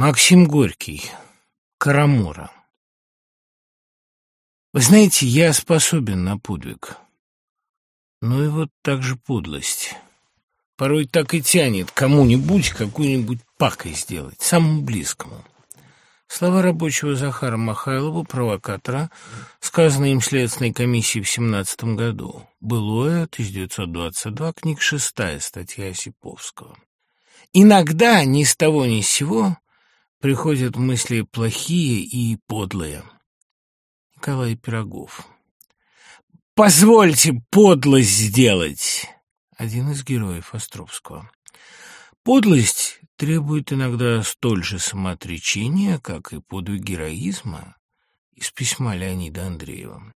Максим Горький. Карамура. Вы знаете, я способен на подвиг. Ну и вот так же подлость. Порой так и тянет кому-нибудь какую-нибудь пакость сделать, самому близкому. Слова рабочего Захара Махайлова, провокатора, сказанные им Следственной комиссией в 17 году. Былое, 1922, книг 6, статья Осиповского. Иногда ни с того ни с сего приходят мысли плохие и подлые. Николай Пирогов. «Позвольте подлость сделать!» Один из героев Островского. Подлость требует иногда столь же самоотречения, как и подвиг героизма из письма Леонида Андреева.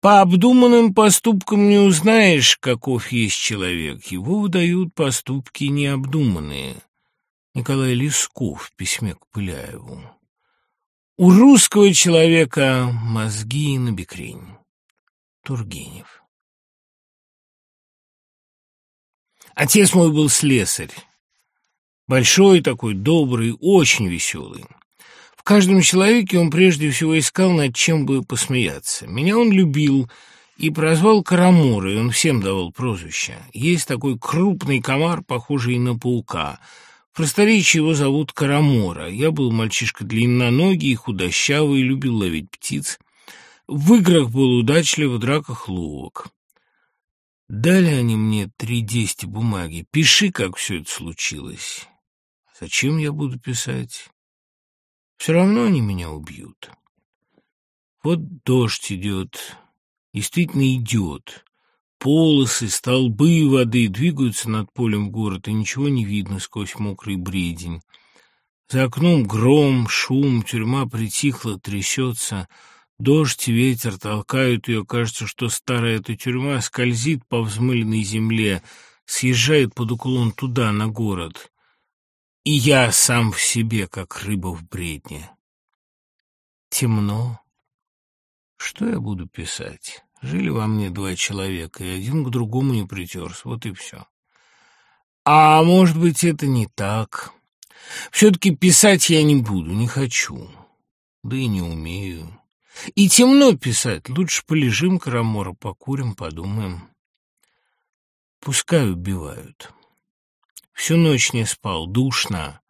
По обдуманным поступкам не узнаешь, каков есть человек. Его выдают поступки необдуманные. Николай Лесков в письме к Пыляеву. У русского человека мозги на бекрень. Тургенев. Отец мой был слесарь. Большой такой, добрый, очень веселый. В каждом человеке он прежде всего искал, над чем бы посмеяться. Меня он любил и прозвал Карамурой, он всем давал прозвище. Есть такой крупный комар, похожий на паука — просторечии его зовут Карамора. Я был мальчишка длинноногий худощавый, любил ловить птиц. В играх был удачлив, в драках ловок. Дали они мне три десяти бумаги. Пиши, как все это случилось. Зачем я буду писать? Все равно они меня убьют. Вот дождь идет, действительно идет. Полосы, столбы воды двигаются над полем в город, и ничего не видно сквозь мокрый бредень. За окном гром, шум, тюрьма притихла, трясется. Дождь и ветер толкают ее, кажется, что старая эта тюрьма скользит по взмыленной земле, съезжает под уклон туда, на город. И я сам в себе, как рыба в бредне. Темно. Что я буду писать? Жили во мне два человека, и один к другому не притерся. Вот и все. А может быть, это не так. Все-таки писать я не буду, не хочу. Да и не умею. И темно писать. Лучше полежим, Карамора, покурим, подумаем. Пускай убивают. Всю ночь не спал, душно.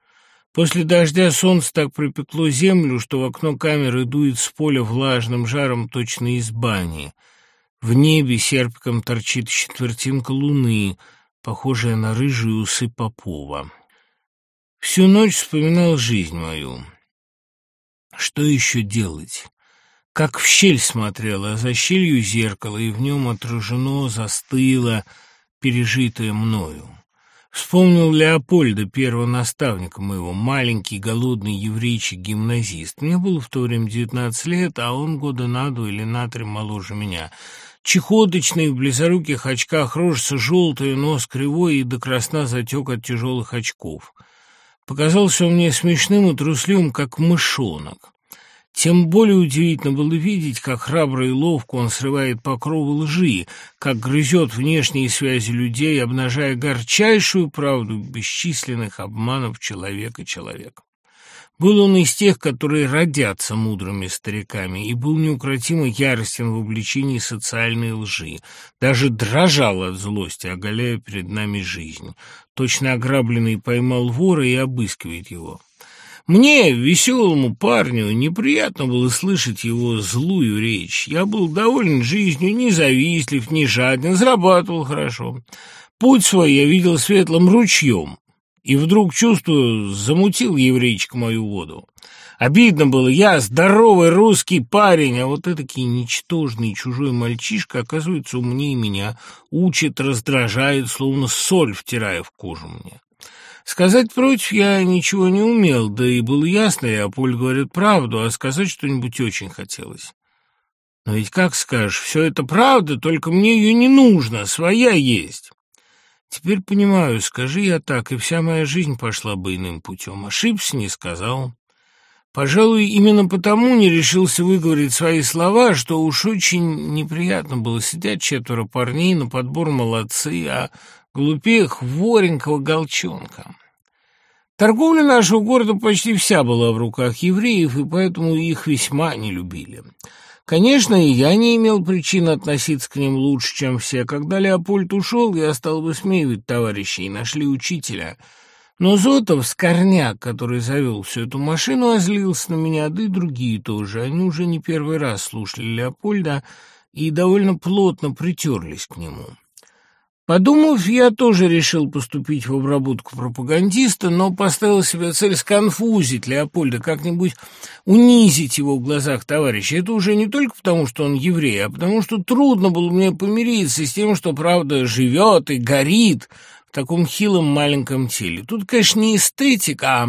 После дождя солнце так припекло землю, что в окно камеры дует с поля влажным жаром точно из бани — в небе серпиком торчит четвертинка луны, похожая на рыжие усы Попова. Всю ночь вспоминал жизнь мою. Что еще делать? Как в щель смотрела, а за щелью зеркало, и в нем отражено, застыло, пережитое мною. Вспомнил Леопольда, первого наставника моего, маленький, голодный еврейчик-гимназист. Мне было в то время девятнадцать лет, а он года на два или на три моложе меня. Чехоточный, в близоруких очках, рожица желтая, нос кривой и до красна затек от тяжелых очков. Показался он мне смешным и трусливым, как мышонок. Тем более удивительно было видеть, как храбро и ловко он срывает покровы лжи, как грызет внешние связи людей, обнажая горчайшую правду бесчисленных обманов человека человека. Был он из тех, которые родятся мудрыми стариками, и был неукротимо яростен в обличении социальной лжи, даже дрожал от злости, оголяя перед нами жизнь. Точно ограбленный поймал вора и обыскивает его. Мне, веселому парню, неприятно было слышать его злую речь. Я был доволен жизнью, не завистлив, не жаден, зарабатывал хорошо. Путь свой я видел светлым ручьем, и вдруг, чувствую, замутил еврейчик мою воду. Обидно было, я здоровый русский парень, а вот этакий ничтожный чужой мальчишка, оказывается, умнее меня, учит, раздражает, словно соль втирая в кожу мне. Сказать против я ничего не умел, да и было ясно, и Аполь говорит правду, а сказать что-нибудь очень хотелось. Но ведь как скажешь, все это правда, только мне ее не нужно, своя есть. Теперь понимаю, скажи я так, и вся моя жизнь пошла бы иным путем. Ошибся, не сказал. Пожалуй, именно потому не решился выговорить свои слова, что уж очень неприятно было сидеть четверо парней на подбор молодцы, а глупее хворенького голчонка. Торговля нашего города почти вся была в руках евреев, и поэтому их весьма не любили. Конечно, и я не имел причин относиться к ним лучше, чем все. Когда Леопольд ушел, я стал высмеивать товарищей, нашли учителя. Но Зотов, скорняк, который завел всю эту машину, озлился на меня, да и другие тоже. Они уже не первый раз слушали Леопольда и довольно плотно притерлись к нему. Подумав, я тоже решил поступить в обработку пропагандиста, но поставил себе цель сконфузить Леопольда, как-нибудь унизить его в глазах товарища. Это уже не только потому, что он еврей, а потому что трудно было мне помириться с тем, что правда живет и горит в таком хилом маленьком теле. Тут, конечно, не эстетика, а,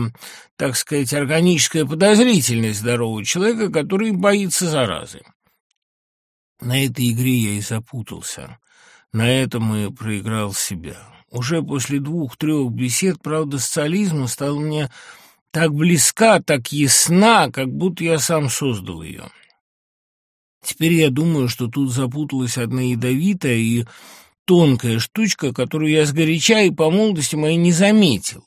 так сказать, органическая подозрительность здорового человека, который боится заразы. На этой игре я и запутался. На этом и проиграл себя. Уже после двух-трех бесед, правда, социализма стала мне так близка, так ясна, как будто я сам создал ее. Теперь я думаю, что тут запуталась одна ядовитая и тонкая штучка, которую я сгоряча и по молодости моей не заметил.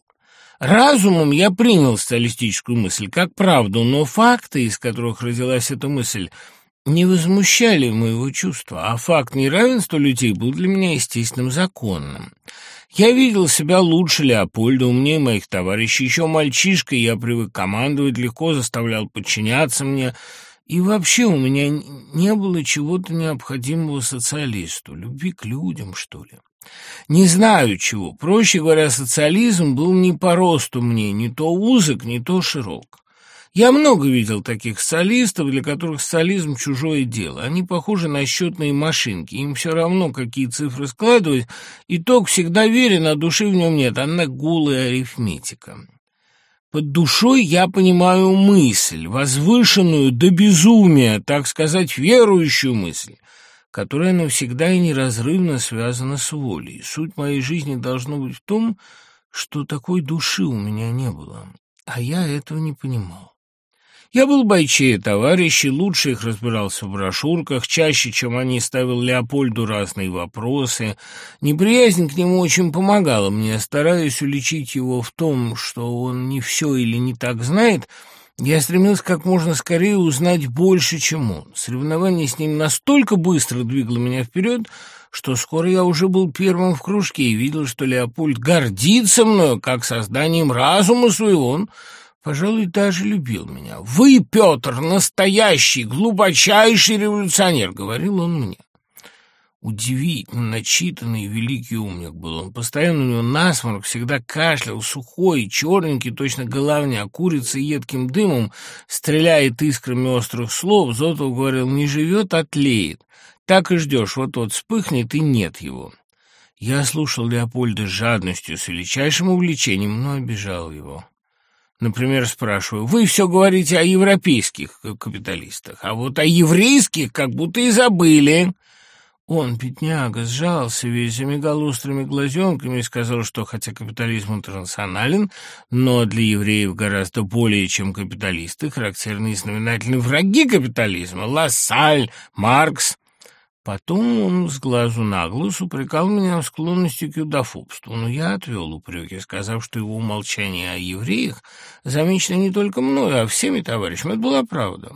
Разумом я принял социалистическую мысль как правду, но факты, из которых родилась эта мысль, не возмущали моего чувства, а факт неравенства людей был для меня естественным законным. Я видел себя лучше Леопольда, умнее моих товарищей. Еще мальчишкой я привык командовать, легко заставлял подчиняться мне. И вообще у меня не было чего-то необходимого социалисту, любви к людям, что ли. Не знаю чего. Проще говоря, социализм был не по росту мне, не то узок, не то широк. Я много видел таких солистов, для которых социализм – чужое дело. Они похожи на счетные машинки. Им все равно, какие цифры складывать. Итог всегда верен, а души в нем нет. Она голая арифметика. Под душой я понимаю мысль, возвышенную до безумия, так сказать, верующую мысль, которая навсегда и неразрывно связана с волей. Суть моей жизни должно быть в том, что такой души у меня не было, а я этого не понимал. Я был бойчее товарищей, лучше их разбирался в брошюрках, чаще, чем они, ставил Леопольду разные вопросы. Неприязнь к нему очень помогала мне, стараясь уличить его в том, что он не все или не так знает, я стремился как можно скорее узнать больше, чем он. Соревнование с ним настолько быстро двигало меня вперед, что скоро я уже был первым в кружке и видел, что Леопольд гордится мною, как созданием разума своего. Он пожалуй, даже любил меня. «Вы, Петр, настоящий, глубочайший революционер», — говорил он мне. Удивительно начитанный и великий умник был он. Постоянно у него насморк, всегда кашлял, сухой, черненький, точно головня, курица едким дымом, стреляет искрами острых слов. Зотов говорил, не живет, а тлеет. Так и ждешь, вот-вот вспыхнет, и нет его. Я слушал Леопольда с жадностью, с величайшим увлечением, но обижал его. Например, спрашиваю, вы все говорите о европейских капиталистах, а вот о еврейских как будто и забыли. Он, бедняга, сжался весь, замигал острыми глазенками и сказал, что хотя капитализм интернационален, но для евреев гораздо более, чем капиталисты, характерны и знаменательны враги капитализма — Лассаль, Маркс, Потом он с глазу на глаз упрекал меня в склонности к юдофобству, но я отвел упреки, сказав, что его умолчание о евреях замечено не только мною, а всеми товарищами. Это была правда.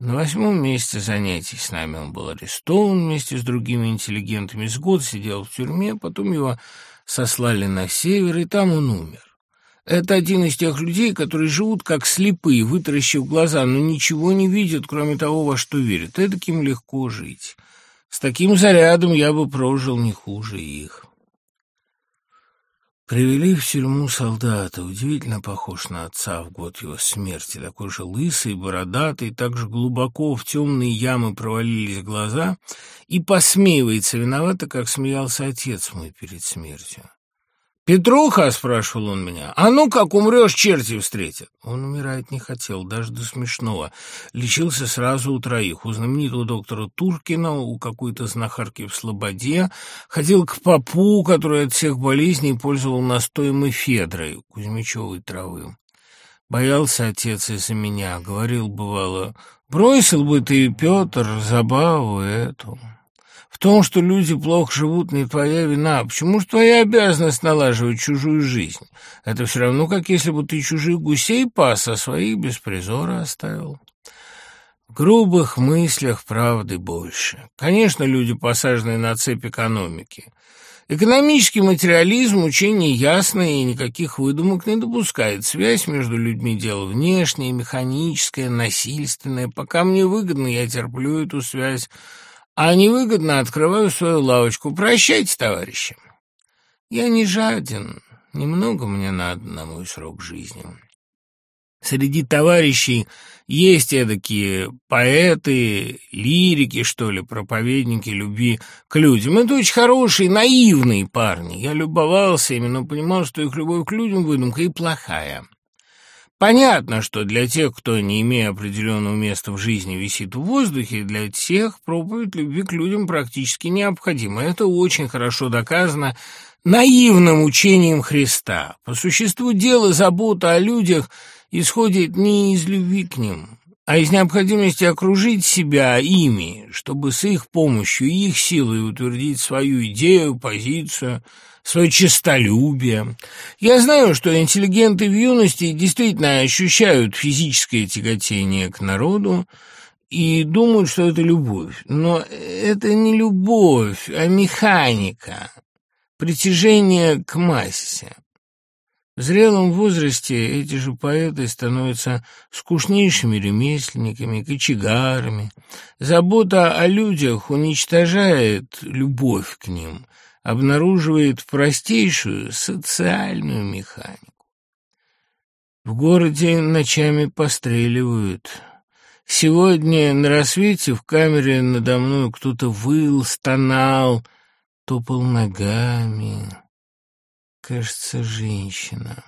На восьмом месяце занятий с нами он был арестован вместе с другими интеллигентами. С год сидел в тюрьме, потом его сослали на север, и там он умер. Это один из тех людей, которые живут как слепые, вытаращив глаза, но ничего не видят, кроме того, во что верят. Эдаким легко жить. С таким зарядом я бы прожил не хуже их. Привели в тюрьму солдата, удивительно похож на отца в год его смерти, такой же лысый, бородатый, так же глубоко в темные ямы провалились глаза, и посмеивается виновато, как смеялся отец мой перед смертью. «Петруха!» — спрашивал он меня. «А ну, как умрешь, черти встретят!» Он умирать не хотел, даже до смешного. Лечился сразу у троих. У знаменитого доктора Туркина, у какой-то знахарки в Слободе. Ходил к попу, который от всех болезней пользовал настоем эфедры, кузьмичевой травы. Боялся отец из-за меня. Говорил, бывало, «Бросил бы ты, Петр, забаву эту». Том, что люди плохо живут, не твоя вина. Почему же твоя обязанность налаживать чужую жизнь? Это все равно, как если бы ты чужих гусей пас, а своих без призора оставил. В грубых мыслях правды больше. Конечно, люди, посаженные на цепь экономики. Экономический материализм – учение ясное и никаких выдумок не допускает. Связь между людьми – дело внешнее, механическое, насильственное. Пока мне выгодно, я терплю эту связь а невыгодно открываю свою лавочку. Прощайте, товарищи. Я не жаден, немного мне надо на мой срок жизни. Среди товарищей есть эдакие поэты, лирики, что ли, проповедники любви к людям. Это очень хорошие, наивные парни. Я любовался ими, но понимал, что их любовь к людям выдумка и плохая. Понятно, что для тех, кто, не имея определенного места в жизни, висит в воздухе, для тех проповедь любви к людям практически необходима. Это очень хорошо доказано наивным учением Христа. По существу дела забота о людях исходит не из любви к ним, а из необходимости окружить себя ими, чтобы с их помощью и их силой утвердить свою идею, позицию – свое честолюбие. Я знаю, что интеллигенты в юности действительно ощущают физическое тяготение к народу и думают, что это любовь. Но это не любовь, а механика, притяжение к массе. В зрелом возрасте эти же поэты становятся скучнейшими ремесленниками, кочегарами. Забота о людях уничтожает любовь к ним – обнаруживает простейшую социальную механику. В городе ночами постреливают. Сегодня на рассвете в камере надо мной кто-то выл, стонал, топал ногами. Кажется, женщина.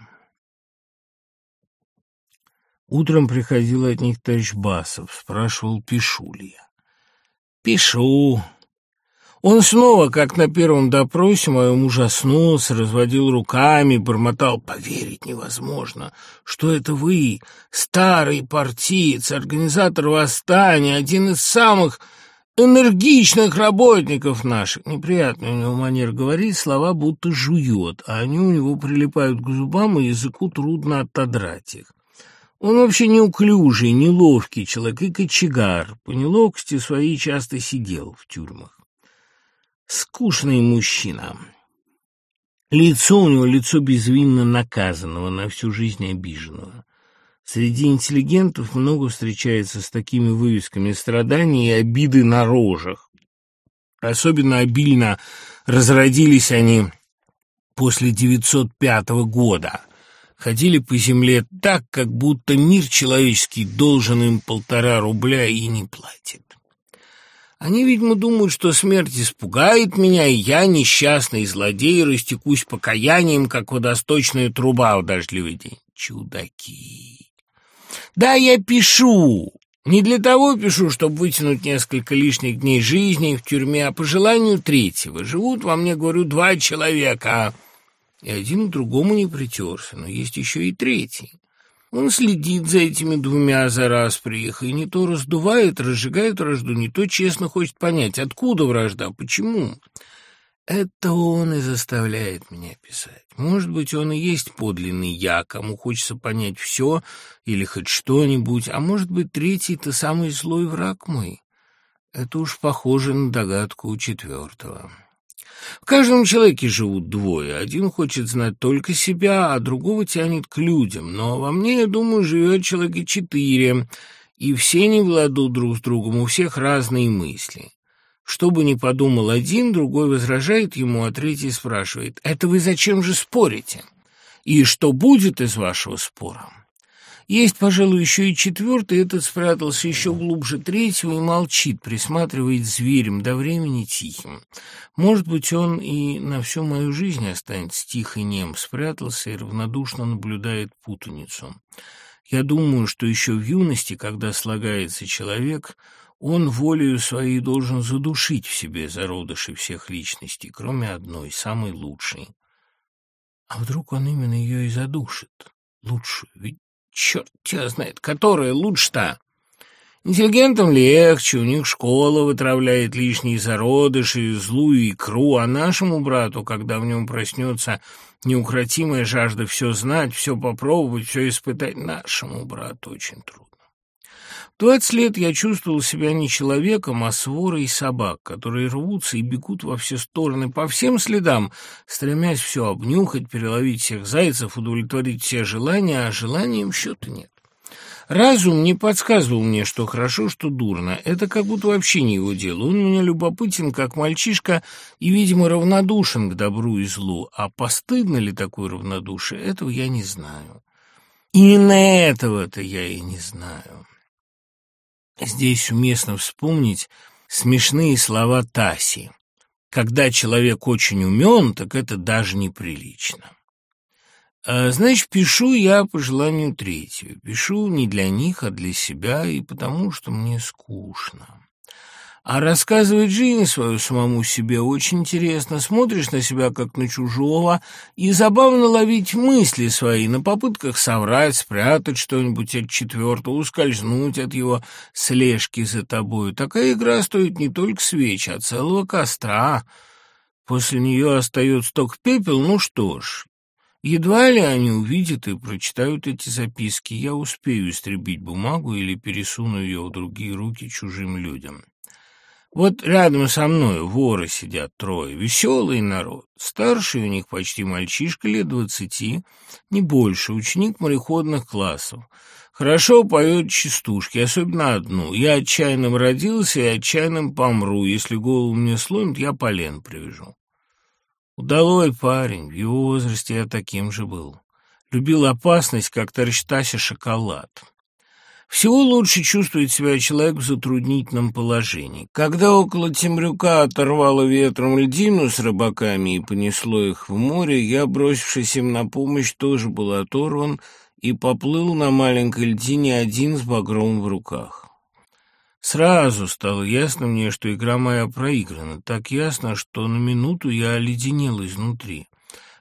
Утром приходил от них товарищ Басов, спрашивал, пишу ли я. «Пишу», он снова, как на первом допросе, моем ужаснулся, разводил руками, бормотал. «Поверить невозможно, что это вы, старый партиец, организатор восстания, один из самых энергичных работников наших». Неприятно у него манер говорить, слова будто жует, а они у него прилипают к зубам, и языку трудно отодрать их. Он вообще неуклюжий, неловкий человек и кочегар. По неловкости своей часто сидел в тюрьмах. Скучный мужчина. Лицо у него лицо безвинно наказанного, на всю жизнь обиженного. Среди интеллигентов много встречается с такими вывесками страданий и обиды на рожах. Особенно обильно разродились они после 905 года. Ходили по земле так, как будто мир человеческий должен им полтора рубля и не платит. Они, видимо, думают, что смерть испугает меня, и я, несчастный злодей, растекусь покаянием, как водосточная труба в дождливый день. Чудаки! Да, я пишу. Не для того пишу, чтобы вытянуть несколько лишних дней жизни в тюрьме, а по желанию третьего. Живут во мне, говорю, два человека, и один к другому не притерся, но есть еще и третий. Он следит за этими двумя за раз приехал, и не то раздувает, разжигает вражду, не то честно хочет понять, откуда вражда, почему. Это он и заставляет меня писать. Может быть, он и есть подлинный я, кому хочется понять все или хоть что-нибудь, а может быть, третий-то самый злой враг мой. Это уж похоже на догадку у четвертого. В каждом человеке живут двое. Один хочет знать только себя, а другого тянет к людям. Но во мне, я думаю, живет человека четыре, и все не владут друг с другом, у всех разные мысли. Что бы ни подумал один, другой возражает ему, а третий спрашивает, «Это вы зачем же спорите? И что будет из вашего спора?» Есть, пожалуй, еще и четвертый, этот спрятался еще глубже третьего и молчит, присматривает зверем, до времени тихим. Может быть, он и на всю мою жизнь останется тих и нем, спрятался и равнодушно наблюдает путаницу. Я думаю, что еще в юности, когда слагается человек, он волею своей должен задушить в себе зародыши всех личностей, кроме одной, самой лучшей. А вдруг он именно ее и задушит? Лучшую, ведь Черт тебя знает, которая лучше-то. Интеллигентам легче, у них школа вытравляет лишние зародыши, злую икру, а нашему брату, когда в нем проснется неукротимая жажда все знать, все попробовать, все испытать, нашему брату очень трудно. Двадцать лет я чувствовал себя не человеком, а сворой собак, которые рвутся и бегут во все стороны, по всем следам, стремясь все обнюхать, переловить всех зайцев, удовлетворить все желания, а желанием счета нет. Разум не подсказывал мне, что хорошо, что дурно. Это как будто вообще не его дело. Он меня любопытен, как мальчишка, и, видимо, равнодушен к добру и злу. А постыдно ли такое равнодушие, этого я не знаю. И на этого-то я и не знаю. Здесь уместно вспомнить смешные слова Таси. Когда человек очень умен, так это даже неприлично. А, значит, пишу я по желанию третьего. Пишу не для них, а для себя, и потому что мне скучно. А рассказывать жизнь свою самому себе очень интересно. Смотришь на себя, как на чужого, и забавно ловить мысли свои на попытках соврать, спрятать что-нибудь от четвертого, ускользнуть от его слежки за тобою. Такая игра стоит не только свечи, а целого костра. После нее остается только пепел, ну что ж, Едва ли они увидят и прочитают эти записки, я успею истребить бумагу или пересуну ее в другие руки чужим людям. Вот рядом со мной воры сидят трое, веселый народ. Старший у них почти мальчишка, лет двадцати, не больше, ученик мореходных классов. Хорошо поет частушки, особенно одну. Я отчаянным родился и отчаянным помру. Если голову мне сломит, я полен привяжу. Удалой парень, в его возрасте я таким же был. Любил опасность, как товарищ Тася шоколад. Всего лучше чувствует себя человек в затруднительном положении. Когда около Темрюка оторвало ветром льдину с рыбаками и понесло их в море, я, бросившись им на помощь, тоже был оторван и поплыл на маленькой льдине один с багром в руках. Сразу стало ясно мне, что игра моя проиграна. Так ясно, что на минуту я оледенел изнутри.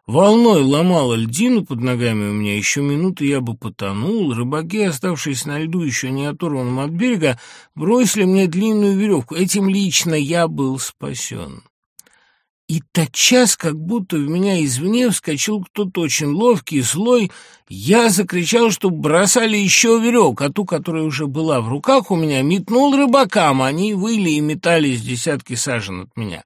Волной ломала льдину под ногами у меня, еще минуту я бы потонул. Рыбаки, оставшиеся на льду, еще не оторванном от берега, бросили мне длинную веревку. Этим лично я был спасен. И тотчас, как будто в меня извне вскочил кто-то очень ловкий и злой, я закричал, чтобы бросали еще веревку, а ту, которая уже была в руках у меня, метнул рыбакам, они выли и метались десятки сажен от меня.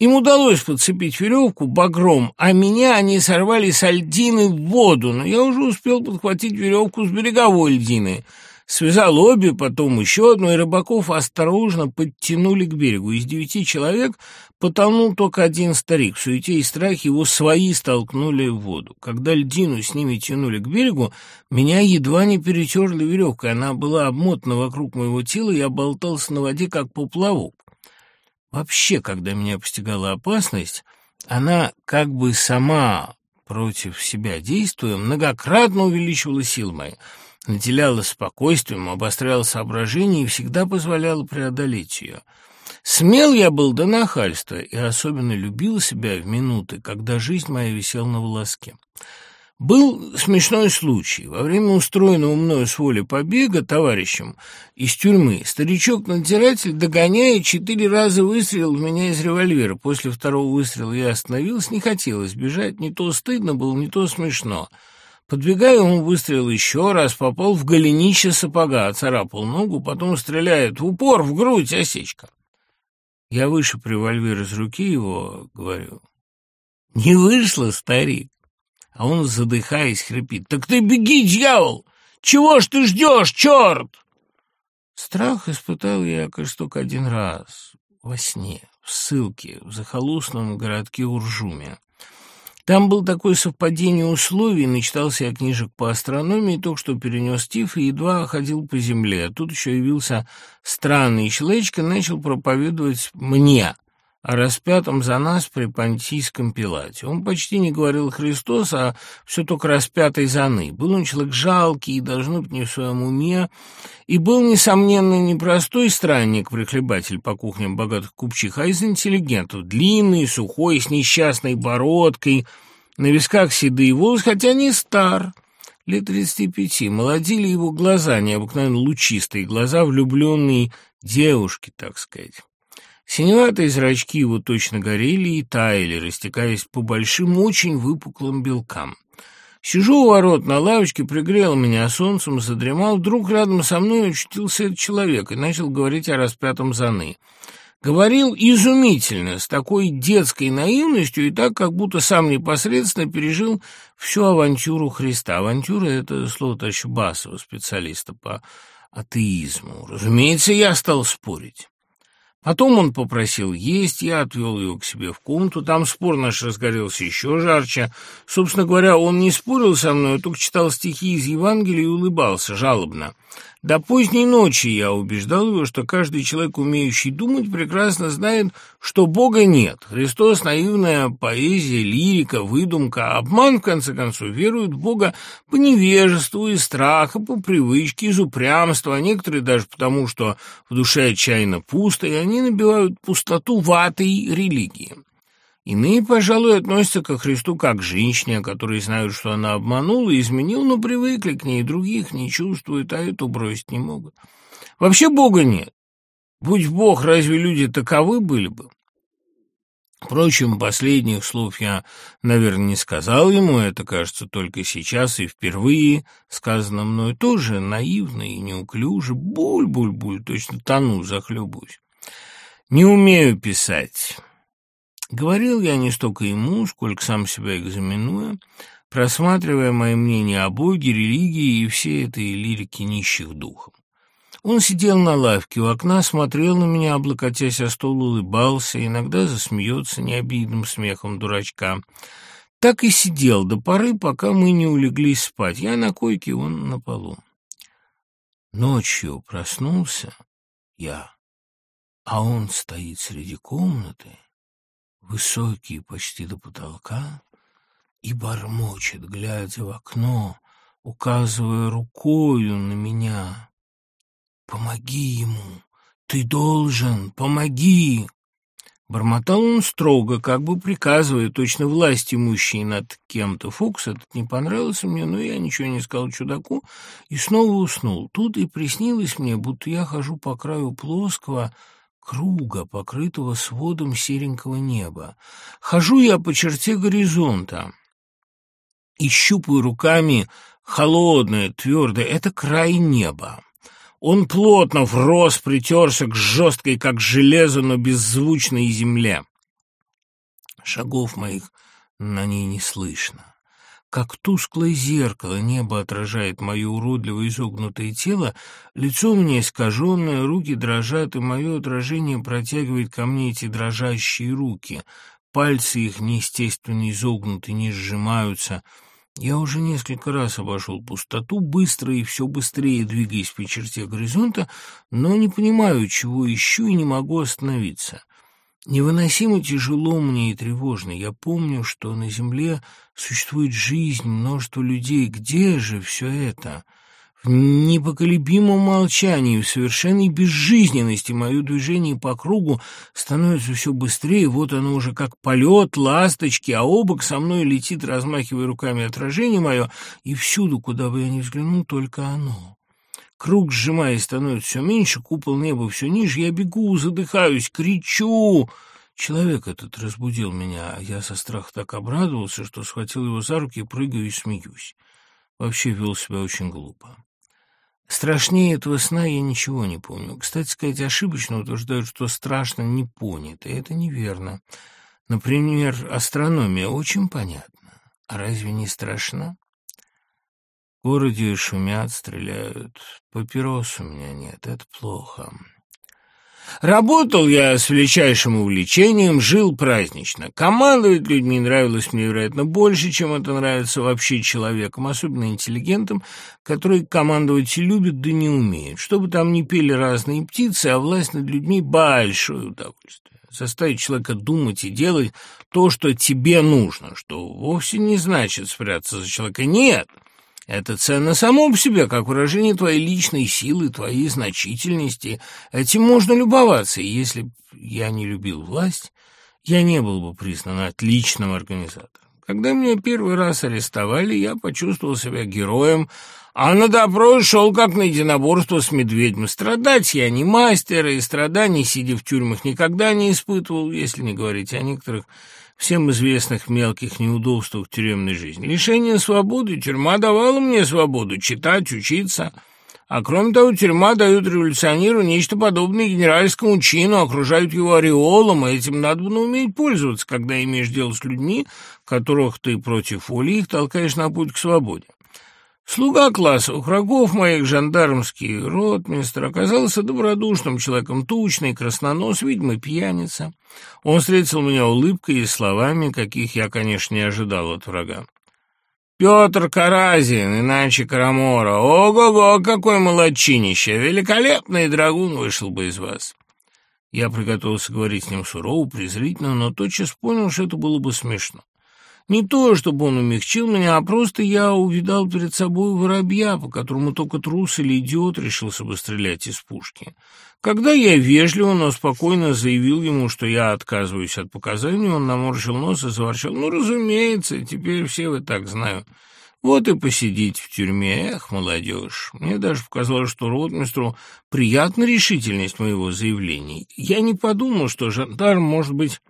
Им удалось подцепить веревку багром, а меня они сорвали с льдины в воду, но я уже успел подхватить веревку с береговой льдины — Связал обе, потом еще одну, и рыбаков осторожно подтянули к берегу. Из девяти человек потонул только один старик. В суете и страхе его свои столкнули в воду. Когда льдину с ними тянули к берегу, меня едва не перетерли веревкой. Она была обмотана вокруг моего тела, я болтался на воде, как поплавок. Вообще, когда меня постигала опасность, она как бы сама против себя действуя, многократно увеличивала силы мои — наделяла спокойствием, обостряла соображения и всегда позволяла преодолеть ее. Смел я был до нахальства и особенно любил себя в минуты, когда жизнь моя висела на волоске. Был смешной случай. Во время устроенного мною с воли побега товарищем из тюрьмы старичок-надзиратель, догоняя, четыре раза выстрелил в меня из револьвера. После второго выстрела я остановился, не хотелось бежать, не то стыдно было, не то смешно. Подбегая, он выстрелил еще раз, попал в голенище сапога, царапал ногу, потом стреляет в упор, в грудь, осечка. Я выше револьвер из руки его, говорю. Не вышло, старик. А он, задыхаясь, хрипит. «Так ты беги, дьявол! Чего ж ты ждешь, черт?» Страх испытал я, кажется, только один раз. Во сне, в ссылке, в захолустном городке Уржуме. Там был такое совпадение условий, начитался я книжек по астрономии, только что перенес тиф и едва ходил по земле. А тут еще явился странный человечек и начал проповедовать мне распятом за нас при Понтийском Пилате. Он почти не говорил Христос, а все только распятый за ны. Был он человек жалкий и, должно быть, не в своем уме, и был, несомненно, не простой странник-прихлебатель по кухням богатых купчих, а из интеллигентов, длинный, сухой, с несчастной бородкой, на висках седые волосы, хотя не стар, лет тридцати пяти. Молодили его глаза, необыкновенно лучистые глаза, влюбленные девушки, так сказать. Синеватые зрачки его точно горели и таяли, растекаясь по большим, очень выпуклым белкам. Сижу у ворот на лавочке, пригрел меня солнцем, задремал. Вдруг рядом со мной очутился этот человек и начал говорить о распятом Заны. Говорил изумительно, с такой детской наивностью и так, как будто сам непосредственно пережил всю авантюру Христа. Авантюра — это слово товарища специалиста по атеизму. Разумеется, я стал спорить. Потом он попросил есть, я отвел его к себе в комнату. Там спор наш разгорелся еще жарче. Собственно говоря, он не спорил со мной, а только читал стихи из Евангелия и улыбался жалобно. До поздней ночи я убеждал его, что каждый человек, умеющий думать, прекрасно знает, что Бога нет. Христос — наивная поэзия, лирика, выдумка, обман, в конце концов, верует в Бога по невежеству и страха, по привычке, из упрямства, а некоторые даже потому, что в душе отчаянно пусто, и они набивают пустоту ватой религии. Иные, пожалуй, относятся ко Христу как к женщине, которые знают, что она обманула и изменила, но привыкли к ней, других не чувствуют, а эту бросить не могут. Вообще Бога нет. Будь Бог, разве люди таковы были бы? Впрочем, последних слов я, наверное, не сказал ему, это, кажется, только сейчас и впервые сказано мной тоже наивно и неуклюже. Буль-буль-буль, точно тону, захлебусь. Не умею писать. Говорил я не столько ему, сколько сам себя экзаменуя, просматривая мои мнения о Боге, религии и всей этой лирике нищих духом. Он сидел на лавке у окна, смотрел на меня, облокотясь о стол, улыбался, иногда засмеется необидным смехом дурачка. Так и сидел до поры, пока мы не улеглись спать. Я на койке, он на полу. Ночью проснулся я, а он стоит среди комнаты высокий почти до потолка, и бормочет, глядя в окно, указывая рукою на меня. «Помоги ему! Ты должен! Помоги!» Бормотал он строго, как бы приказывая, точно власть имущей над кем-то. Фокус этот не понравился мне, но я ничего не сказал чудаку и снова уснул. Тут и приснилось мне, будто я хожу по краю плоского, круга, покрытого сводом серенького неба. Хожу я по черте горизонта и щупаю руками холодное, твердое. Это край неба. Он плотно врос, притерся к жесткой, как железо, но беззвучной земле. Шагов моих на ней не слышно. Как тусклое зеркало небо отражает мое уродливое изогнутое тело, лицо меня искаженное, руки дрожат, и мое отражение протягивает ко мне эти дрожащие руки. Пальцы их неестественно изогнуты, не сжимаются. Я уже несколько раз обошел пустоту, быстро и все быстрее двигаясь по черте горизонта, но не понимаю, чего ищу и не могу остановиться. Невыносимо тяжело мне и тревожно. Я помню, что на земле существует жизнь, множество людей. Где же все это? В непоколебимом молчании, в совершенной безжизненности мое движение по кругу становится все быстрее, вот оно уже как полет ласточки, а обок со мной летит, размахивая руками отражение мое, и всюду, куда бы я ни взглянул, только оно. Круг, сжимаясь, становится все меньше, купол неба все ниже. Я бегу, задыхаюсь, кричу. Человек этот разбудил меня, а я со страха так обрадовался, что схватил его за руки, прыгаю и смеюсь. Вообще вел себя очень глупо. Страшнее этого сна я ничего не помню. Кстати сказать, ошибочно утверждают, что страшно не понято. Это неверно. Например, астрономия очень понятна. А разве не страшно? В городе шумят, стреляют. Папирос у меня нет, это плохо. Работал я с величайшим увлечением, жил празднично. Командовать людьми нравилось мне, вероятно, больше, чем это нравится вообще человеком, особенно интеллигентам, которые командовать и любят, да не умеют. Чтобы там не пели разные птицы, а власть над людьми — большое удовольствие. Заставить человека думать и делать то, что тебе нужно, что вовсе не значит спрятаться за человека. Нет! — это ценно само по себе, как выражение твоей личной силы, твоей значительности. Этим можно любоваться, и если б я не любил власть, я не был бы признан отличным организатором. Когда меня первый раз арестовали, я почувствовал себя героем, а на допрос шел как на единоборство с медведем. Страдать я не мастер, и страданий, сидя в тюрьмах, никогда не испытывал, если не говорить о некоторых всем известных мелких неудобствах тюремной жизни. Лишение свободы, тюрьма давала мне свободу читать, учиться – а кроме того, тюрьма дает революционеру нечто подобное генеральскому чину, окружают его ореолом, и этим надо бы уметь пользоваться, когда имеешь дело с людьми, которых ты против воли их толкаешь на путь к свободе. Слуга классовых врагов моих, жандармский ротмистр, оказался добродушным человеком, тучный, краснонос, видимо, пьяница. Он встретил меня улыбкой и словами, каких я, конечно, не ожидал от врага. Петр Каразин, иначе Карамора. Ого-го, какой молодчинище! Великолепный драгун вышел бы из вас. Я приготовился говорить с ним сурово, презрительно, но тотчас понял, что это было бы смешно. Не то, чтобы он умягчил меня, а просто я увидал перед собой воробья, по которому только трус или идиот решился бы стрелять из пушки. Когда я вежливо, но спокойно заявил ему, что я отказываюсь от показаний, он наморщил нос и заворчал. «Ну, разумеется, теперь все вы так знают. Вот и посидеть в тюрьме. Эх, молодежь!» Мне даже показалось, что ротмистру приятна решительность моего заявления. Я не подумал, что жандарм, может быть,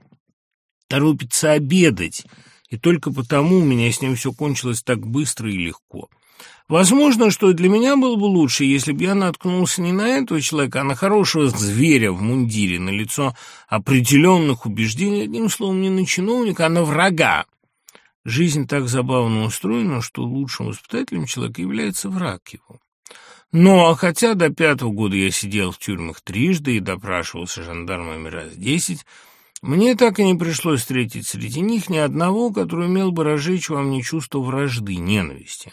торопится обедать, и только потому у меня с ним все кончилось так быстро и легко. Возможно, что для меня было бы лучше, если бы я наткнулся не на этого человека, а на хорошего зверя в мундире, на лицо определенных убеждений, одним словом, не на чиновника, а на врага. Жизнь так забавно устроена, что лучшим воспитателем человека является враг его. Но, хотя до пятого года я сидел в тюрьмах трижды и допрашивался жандармами раз десять, мне так и не пришлось встретить среди них ни одного, который умел бы разжечь во мне чувство вражды, ненависти.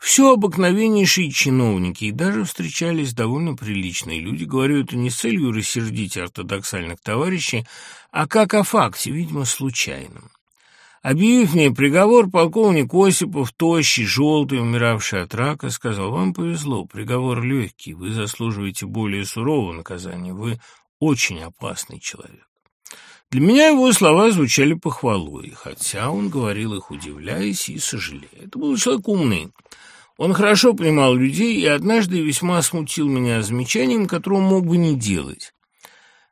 Все обыкновеннейшие чиновники, и даже встречались довольно приличные люди, говорю это не с целью рассердить ортодоксальных товарищей, а как о факте, видимо, случайном. Объявив мне приговор, полковник Осипов, тощий, желтый, умиравший от рака, сказал, «Вам повезло, приговор легкий, вы заслуживаете более сурового наказания, вы очень опасный человек». Для меня его слова звучали похвалой, хотя он говорил их, удивляясь и сожалея. Это был человек умный. Он хорошо понимал людей и однажды весьма смутил меня замечанием, которого мог бы не делать.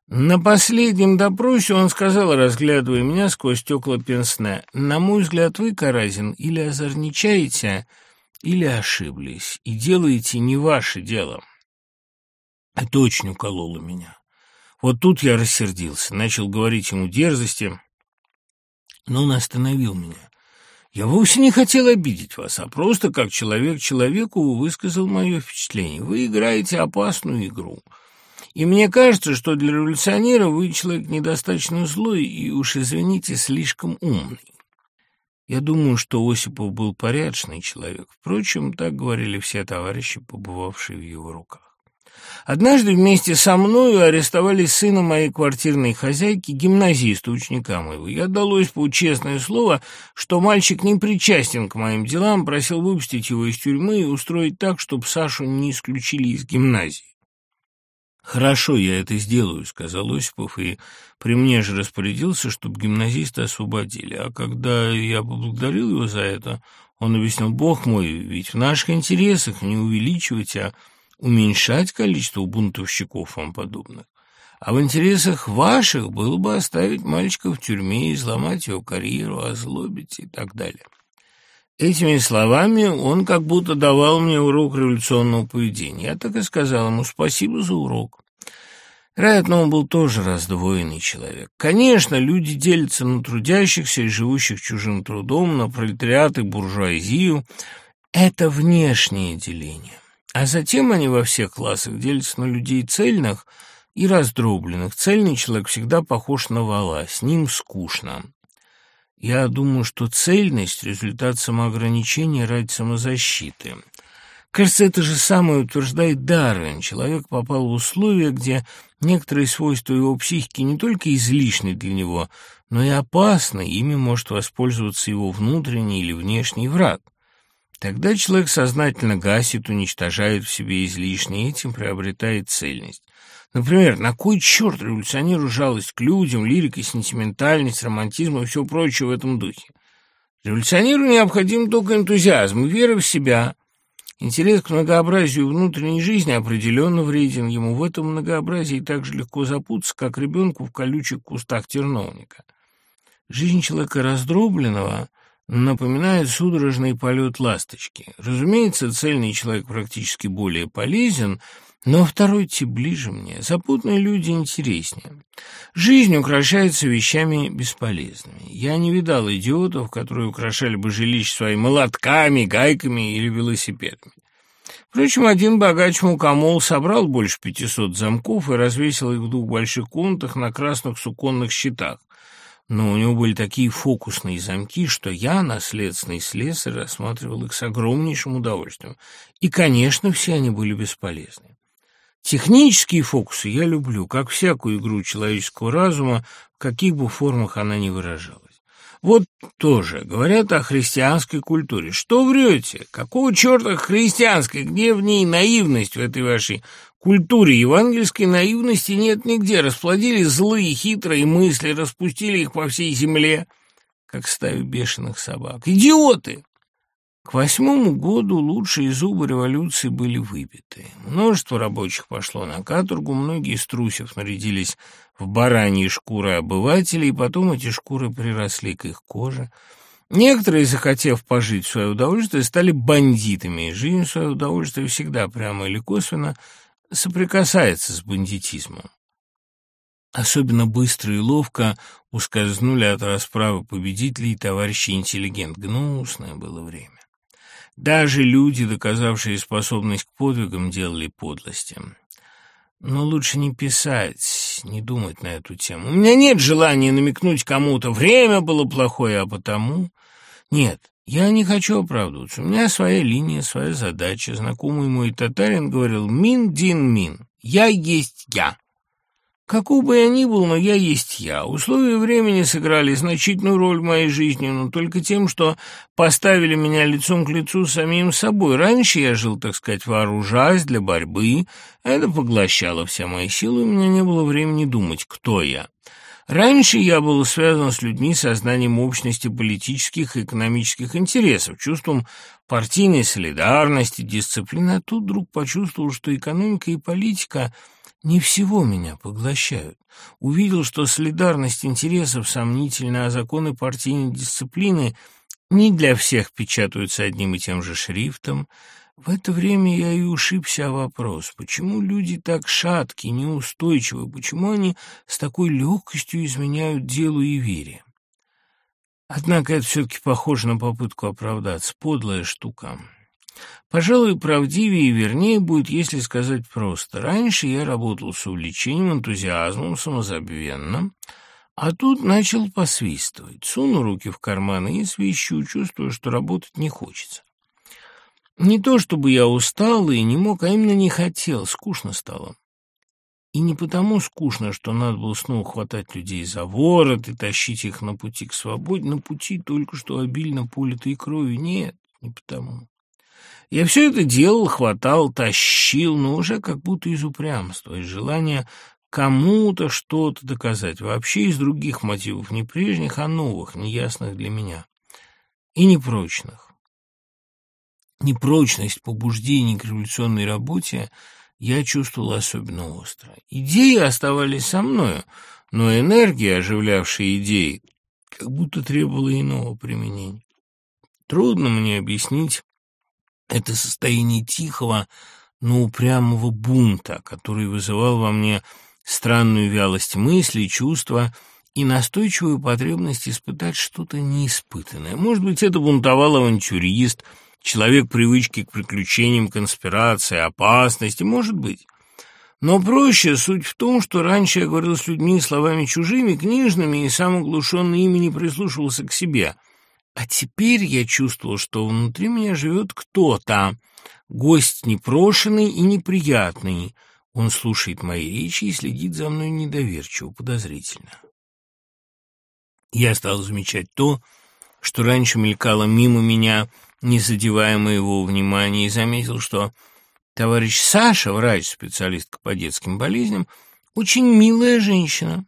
На последнем допросе он сказал, разглядывая меня сквозь стекла пенсне, «На мой взгляд, вы, Каразин, или озорничаете, или ошиблись, и делаете не ваше дело». Это очень укололо меня. Вот тут я рассердился, начал говорить ему дерзости, но он остановил меня. Я вовсе не хотел обидеть вас, а просто как человек человеку высказал мое впечатление. Вы играете опасную игру. И мне кажется, что для революционера вы человек недостаточно злой и, уж извините, слишком умный. Я думаю, что Осипов был порядочный человек. Впрочем, так говорили все товарищи, побывавшие в его руках. Однажды вместе со мною арестовали сына моей квартирной хозяйки, гимназиста, ученика моего. Я дал Осипову честное слово, что мальчик не причастен к моим делам, просил выпустить его из тюрьмы и устроить так, чтобы Сашу не исключили из гимназии. «Хорошо, я это сделаю», — сказал Осипов, и при мне же распорядился, чтобы гимназиста освободили. А когда я поблагодарил его за это, он объяснил, «Бог мой, ведь в наших интересах не увеличивать, а уменьшать количество бунтовщиков вам подобных. А в интересах ваших было бы оставить мальчика в тюрьме, изломать его карьеру, озлобить и так далее. Этими словами он как будто давал мне урок революционного поведения. Я так и сказал ему спасибо за урок. Вероятно, он был тоже раздвоенный человек. Конечно, люди делятся на трудящихся и живущих чужим трудом, на пролетариат и буржуазию. Это внешнее деление. А затем они во всех классах делятся на людей цельных и раздробленных. Цельный человек всегда похож на вала, с ним скучно. Я думаю, что цельность – результат самоограничения ради самозащиты. Кажется, это же самое утверждает Дарвин. Человек попал в условия, где некоторые свойства его психики не только излишни для него, но и опасны, ими может воспользоваться его внутренний или внешний враг. Тогда человек сознательно гасит, уничтожает в себе излишнее, этим приобретает цельность. Например, на кой черт революционеру жалость к людям, лирика, сентиментальность, романтизм и все прочее в этом духе? Революционеру необходим только энтузиазм и вера в себя. Интерес к многообразию внутренней жизни определенно вреден ему. В этом многообразии так же легко запутаться, как ребенку в колючих кустах терновника. Жизнь человека раздробленного напоминает судорожный полет ласточки. Разумеется, цельный человек практически более полезен, но второй тип ближе мне. Запутанные люди интереснее. Жизнь украшается вещами бесполезными. Я не видал идиотов, которые украшали бы жилище своими молотками, гайками или велосипедами. Впрочем, один богач мукомол собрал больше пятисот замков и развесил их в двух больших комнатах на красных суконных щитах но у него были такие фокусные замки, что я, наследственный слесарь, рассматривал их с огромнейшим удовольствием. И, конечно, все они были бесполезны. Технические фокусы я люблю, как всякую игру человеческого разума, в каких бы формах она ни выражалась. Вот тоже говорят о христианской культуре. Что врете? Какого черта христианской? Где в ней наивность в этой вашей культуре евангельской наивности нет нигде. Расплодили злые, хитрые мысли, распустили их по всей земле, как стаю бешеных собак. Идиоты! К восьмому году лучшие зубы революции были выбиты. Множество рабочих пошло на каторгу, многие струсив нарядились в бараньи шкуры обывателей, и потом эти шкуры приросли к их коже. Некоторые, захотев пожить в свое удовольствие, стали бандитами, и жизнь в свое удовольствие всегда, прямо или косвенно, соприкасается с бандитизмом. Особенно быстро и ловко ускользнули от расправы победителей товарищи интеллигент. Гнусное было время. Даже люди, доказавшие способность к подвигам, делали подлости. Но лучше не писать, не думать на эту тему. У меня нет желания намекнуть кому-то. Время было плохое, а потому... Нет, я не хочу оправдываться. У меня своя линия, своя задача. Знакомый мой татарин говорил «Мин, Дин, Мин». Я есть я. Каков бы я ни был, но я есть я. Условия времени сыграли значительную роль в моей жизни, но только тем, что поставили меня лицом к лицу самим собой. Раньше я жил, так сказать, вооружаясь для борьбы. Это поглощало все мои силы, у меня не было времени думать, кто я. Раньше я был связан с людьми сознанием общности политических и экономических интересов, чувством партийной солидарности, дисциплины, а тут вдруг почувствовал, что экономика и политика не всего меня поглощают. Увидел, что солидарность интересов сомнительна, а законы партийной дисциплины не для всех печатаются одним и тем же шрифтом – в это время я и ушибся о вопрос, почему люди так шатки, неустойчивы, почему они с такой легкостью изменяют делу и вере. Однако это все-таки похоже на попытку оправдаться, подлая штука. Пожалуй, правдивее и вернее будет, если сказать просто. Раньше я работал с увлечением, энтузиазмом, самозабвенно, а тут начал посвистывать. Суну руки в карманы и свищу, чувствую, что работать не хочется. Не то чтобы я устал и не мог, а именно не хотел, скучно стало. И не потому скучно, что надо было снова хватать людей за ворот и тащить их на пути к свободе, на пути только что обильно политой кровью. Нет, не потому. Я все это делал, хватал, тащил, но уже как будто из упрямства, из желания кому-то что-то доказать, вообще из других мотивов, не прежних, а новых, неясных для меня и непрочных. Непрочность побуждений к революционной работе я чувствовал особенно остро. Идеи оставались со мною, но энергия, оживлявшая идеи, как будто требовала иного применения. Трудно мне объяснить это состояние тихого, но упрямого бунта, который вызывал во мне странную вялость мыслей, чувства и настойчивую потребность испытать что-то неиспытанное. Может быть, это бунтовал авантюрист – человек привычки к приключениям, конспирации, опасности, может быть. Но проще суть в том, что раньше я говорил с людьми словами чужими, книжными, и сам оглушенный ими не прислушивался к себе. А теперь я чувствовал, что внутри меня живет кто-то, гость непрошенный и неприятный. Он слушает мои речи и следит за мной недоверчиво, подозрительно. Я стал замечать то, что раньше мелькало мимо меня — не задевая моего внимания, и заметил, что товарищ Саша, врач-специалистка по детским болезням, очень милая женщина.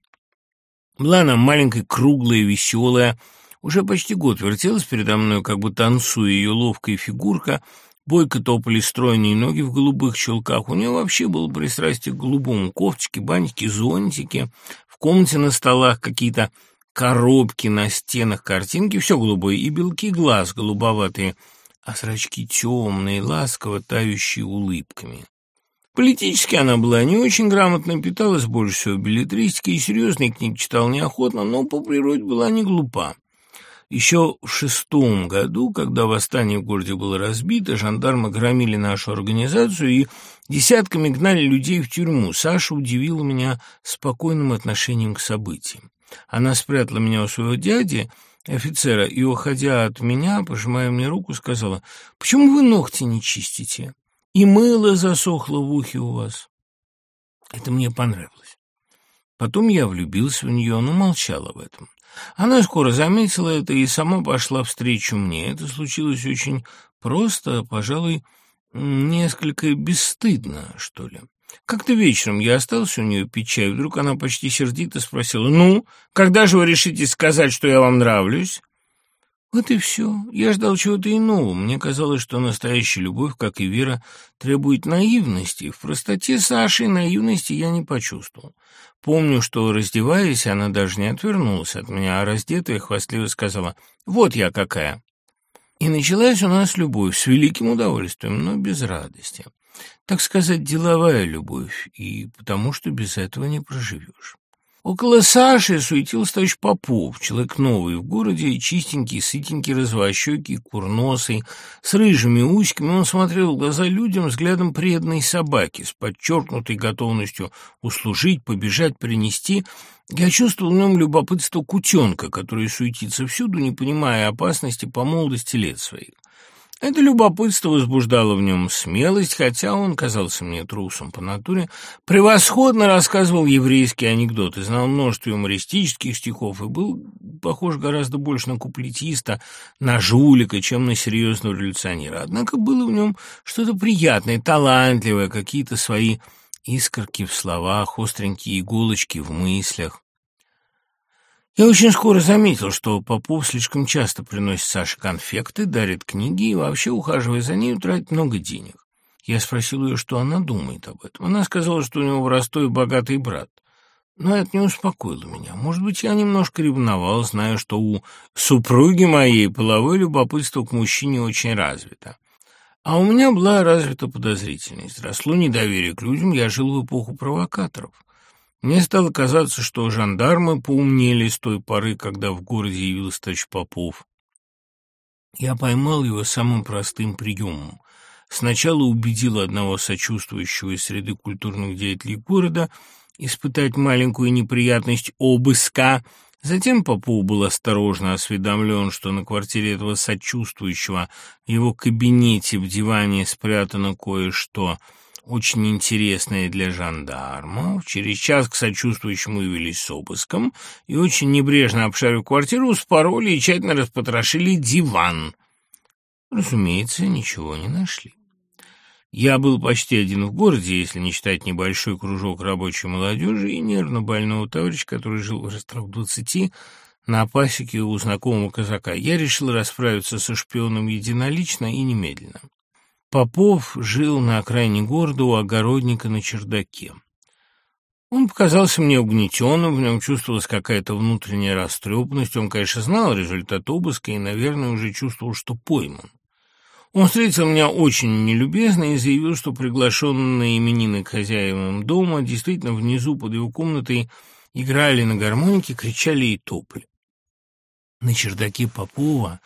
Была она маленькая, круглая, веселая, Уже почти год вертелась передо мной, как бы танцуя ее ловкая фигурка, бойко топали стройные ноги в голубых чулках. У нее вообще было пристрастие к голубому кофточке, бантики, зонтики. В комнате на столах какие-то коробки, на стенах картинки, все голубое, и белки глаз голубоватые, а зрачки темные, ласково тающие улыбками. Политически она была не очень грамотна, питалась больше всего билетристикой и серьезные книги читала неохотно, но по природе была не глупа. Еще в шестом году, когда восстание в городе было разбито, жандармы громили нашу организацию и десятками гнали людей в тюрьму. Саша удивила меня спокойным отношением к событиям. Она спрятала меня у своего дяди, офицера, и, уходя от меня, пожимая мне руку, сказала, «Почему вы ногти не чистите? И мыло засохло в ухе у вас». Это мне понравилось. Потом я влюбился в нее, но молчал об этом. Она скоро заметила это и сама пошла встречу мне. Это случилось очень просто, пожалуй, несколько бесстыдно, что ли. Как-то вечером я остался у нее пить чай, вдруг она почти сердито спросила, «Ну, когда же вы решите сказать, что я вам нравлюсь?» Вот и все. Я ждал чего-то иного. Мне казалось, что настоящая любовь, как и вера, требует наивности. В простоте Саши наивности я не почувствовал. Помню, что, раздеваясь, она даже не отвернулась от меня, а раздетая хвастливо сказала «Вот я какая». И началась у нас любовь с великим удовольствием, но без радости. Так сказать, деловая любовь, и потому что без этого не проживешь. Около Саши суетился товарищ Попов, человек новый в городе, чистенький, сытенький, развощекий, курносый, с рыжими усиками. Он смотрел в глаза людям взглядом преданной собаки, с подчеркнутой готовностью услужить, побежать, принести. Я чувствовал в нем любопытство кутенка, который суетится всюду, не понимая опасности по молодости лет своих. Это любопытство возбуждало в нем смелость, хотя он казался мне трусом по натуре, превосходно рассказывал еврейские анекдоты, знал множество юмористических стихов и был похож гораздо больше на куплетиста, на жулика, чем на серьезного революционера. Однако было в нем что-то приятное, талантливое, какие-то свои искорки в словах, остренькие иголочки в мыслях. Я очень скоро заметил, что Попов слишком часто приносит Саше конфекты, дарит книги и вообще, ухаживая за ней, тратит много денег. Я спросил ее, что она думает об этом. Она сказала, что у него в Ростове богатый брат. Но это не успокоило меня. Может быть, я немножко ревновал, зная, что у супруги моей половое любопытство к мужчине очень развито. А у меня была развита подозрительность. Росло недоверие к людям, я жил в эпоху провокаторов. Мне стало казаться, что жандармы поумнели с той поры, когда в городе явился товарищ Попов. Я поймал его самым простым приемом. Сначала убедил одного сочувствующего из среды культурных деятелей города испытать маленькую неприятность обыска, Затем Попов был осторожно осведомлен, что на квартире этого сочувствующего в его кабинете в диване спрятано кое-что — очень интересное для жандармов. Через час к сочувствующему явились с обыском и, очень небрежно обшарив квартиру, спороли и тщательно распотрошили диван. Разумеется, ничего не нашли. Я был почти один в городе, если не считать небольшой кружок рабочей молодежи и нервно больного товарища, который жил в в двадцати, на пасеке у знакомого казака. Я решил расправиться со шпионом единолично и немедленно. Попов жил на окраине города у огородника на чердаке. Он показался мне угнетенным, в нем чувствовалась какая-то внутренняя растрепанность. Он, конечно, знал результат обыска и, наверное, уже чувствовал, что пойман. Он встретил меня очень нелюбезно и заявил, что приглашенные именины к хозяевам дома действительно внизу под его комнатой играли на гармонике, кричали и топли. На чердаке Попова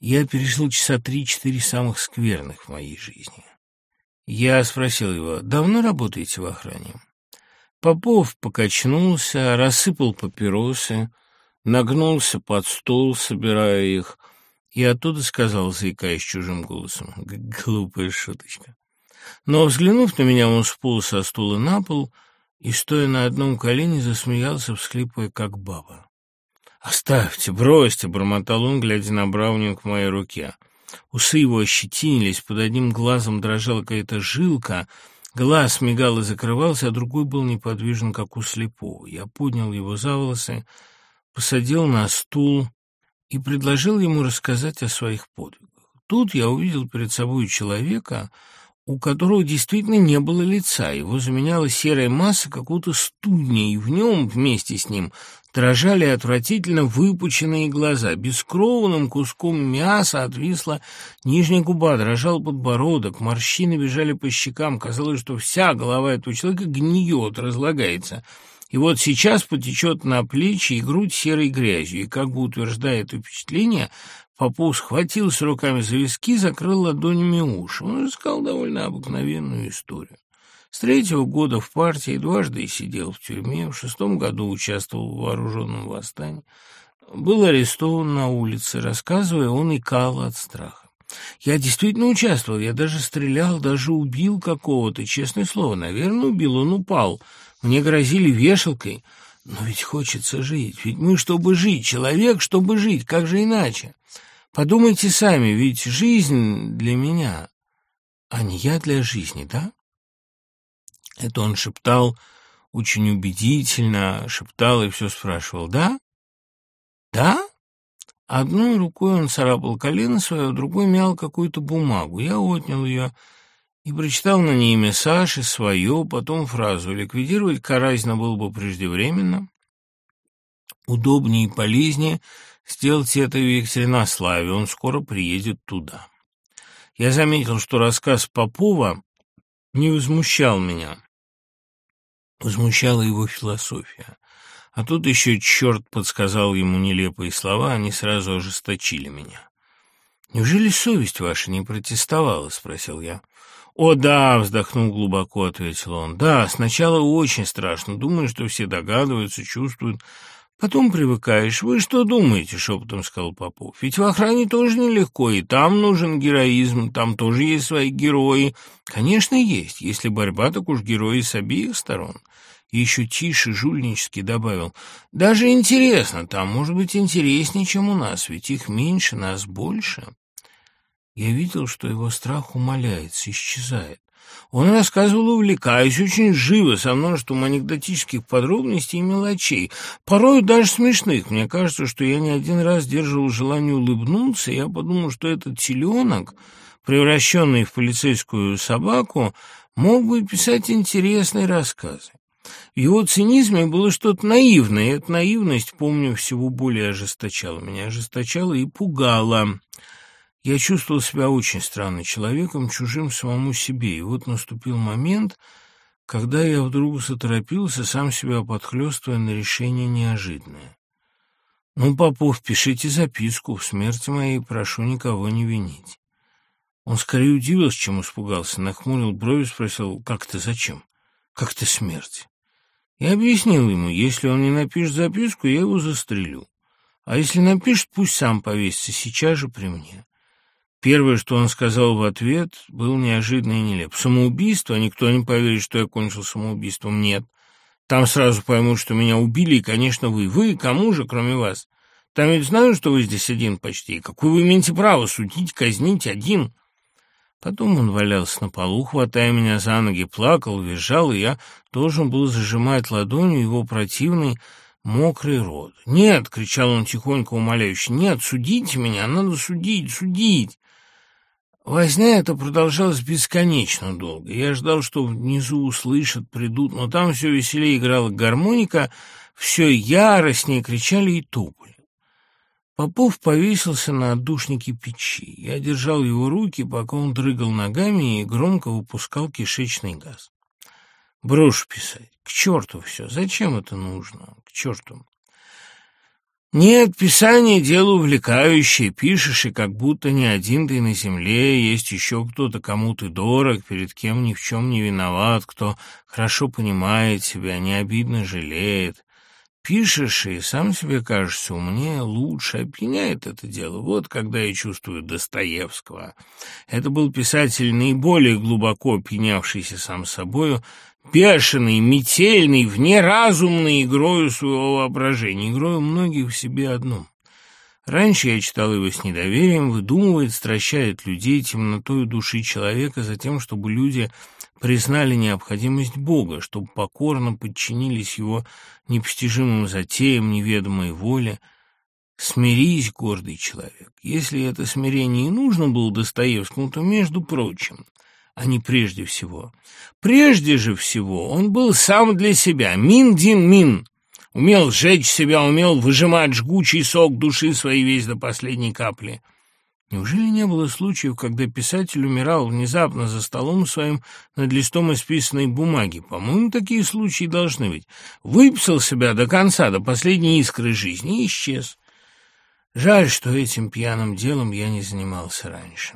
я пережил часа три-четыре самых скверных в моей жизни. Я спросил его, давно работаете в охране? Попов покачнулся, рассыпал папиросы, нагнулся под стол, собирая их, и оттуда сказал, заикаясь чужим голосом, глупая шуточка. Но, взглянув на меня, он сполз со стула на пол и, стоя на одном колене, засмеялся, всхлипывая, как баба. «Оставьте, бросьте!» — бормотал он, глядя на Браунинг в моей руке. Усы его ощетинились, под одним глазом дрожала какая-то жилка, глаз мигал и закрывался, а другой был неподвижен, как у слепого. Я поднял его за волосы, посадил на стул и предложил ему рассказать о своих подвигах. Тут я увидел перед собой человека, у которого действительно не было лица. Его заменяла серая масса какого-то студня, и в нем вместе с ним дрожали отвратительно выпученные глаза. Бескровным куском мяса отвисла нижняя губа, дрожал подбородок, морщины бежали по щекам. Казалось, что вся голова этого человека гниет, разлагается. И вот сейчас потечет на плечи и грудь серой грязью, и, как бы утверждая это впечатление, Попов схватился руками за виски, закрыл ладонями уши. Он искал довольно обыкновенную историю. С третьего года в партии дважды сидел в тюрьме, в шестом году участвовал в вооруженном восстании. Был арестован на улице, рассказывая, он икал от страха. Я действительно участвовал, я даже стрелял, даже убил какого-то, честное слово, наверное, убил, он упал. Мне грозили вешалкой, но ведь хочется жить, ведь мы, чтобы жить, человек, чтобы жить, как же иначе? Подумайте сами, ведь жизнь для меня, а не я для жизни, да? Это он шептал очень убедительно, шептал и все спрашивал. «Да? Да?» Одной рукой он царапал колено свое, другой мял какую-то бумагу. Я отнял ее и прочитал на ней имя Саши, свое, потом фразу «Ликвидировать Каразина было бы преждевременно, удобнее и полезнее сделать это в Екатеринославе, он скоро приедет туда». Я заметил, что рассказ Попова не возмущал меня. Возмущала его философия. А тут еще черт подсказал ему нелепые слова, они сразу ожесточили меня. «Неужели совесть ваша не протестовала?» — спросил я. «О, да!» — вздохнул глубоко, — ответил он. «Да, сначала очень страшно. Думаю, что все догадываются, чувствуют. Потом привыкаешь. Вы что думаете?» — шепотом сказал Попов. «Ведь в охране тоже нелегко, и там нужен героизм, там тоже есть свои герои. Конечно, есть. Если борьба, так уж герои с обеих сторон». И еще тише, жульнически добавил. «Даже интересно, там может быть интереснее, чем у нас, ведь их меньше, нас больше». Я видел, что его страх умаляется, исчезает. Он рассказывал, увлекаясь, очень живо, со множеством анекдотических подробностей и мелочей, порой даже смешных. Мне кажется, что я не один раз сдерживал желание улыбнуться, и я подумал, что этот теленок, превращенный в полицейскую собаку, мог бы писать интересные рассказы. В его цинизме было что-то наивное, и эта наивность, помню, всего более ожесточала меня, ожесточала и пугала. Я чувствовал себя очень странным человеком, чужим самому себе, и вот наступил момент, когда я вдруг заторопился, сам себя подхлёстывая на решение неожиданное. «Ну, Попов, пишите записку, в смерти моей прошу никого не винить». Он скорее удивился, чем испугался, нахмурил брови, спросил, «Как ты, зачем? Как ты смерть?» Я объяснил ему, если он не напишет записку, я его застрелю. А если напишет, пусть сам повесится сейчас же при мне. Первое, что он сказал в ответ, был неожиданно и нелеп. Самоубийство? Никто не поверит, что я кончил самоубийством. Нет. Там сразу поймут, что меня убили, и, конечно, вы. Вы? Кому же, кроме вас? Там ведь знают, что вы здесь один почти. Какое вы имеете право судить, казнить один?» Потом он валялся на полу, хватая меня за ноги, плакал, визжал, и я должен был зажимать ладонью его противный мокрый рот. «Нет!» — кричал он тихонько умоляюще. «Нет, судите меня! Надо судить, судить!» Возня эта продолжалась бесконечно долго. Я ждал, что внизу услышат, придут, но там все веселее играла гармоника, все яростнее кричали и топали. Попов повесился на отдушнике печи. Я держал его руки, пока он дрыгал ногами и громко выпускал кишечный газ. Брошу писать. К черту все. Зачем это нужно? К черту. Нет, писание — дело увлекающее, пишешь, и как будто не один ты на земле, есть еще кто-то, кому ты дорог, перед кем ни в чем не виноват, кто хорошо понимает тебя, не обидно жалеет. Пишешь, и сам себе кажешься умнее, лучше, опьяняет это дело. Вот когда я чувствую Достоевского. Это был писатель наиболее глубоко опьянявшийся сам собою, бешеный, метельный, внеразумный игрою своего воображения, игрою многих в себе одном. Раньше я читал его с недоверием, выдумывает, стращает людей темнотой души человека за тем, чтобы люди признали необходимость Бога, чтобы покорно подчинились его непостижимым затеям, неведомой воле. Смирись, гордый человек. Если это смирение и нужно было Достоевскому, то, между прочим, а не прежде всего. Прежде же всего он был сам для себя, мин-дин-мин. Умел сжечь себя, умел выжимать жгучий сок души своей весь до последней капли. Неужели не было случаев, когда писатель умирал внезапно за столом своим над листом исписанной бумаги? По-моему, такие случаи должны быть. Выписал себя до конца, до последней искры жизни и исчез. Жаль, что этим пьяным делом я не занимался раньше.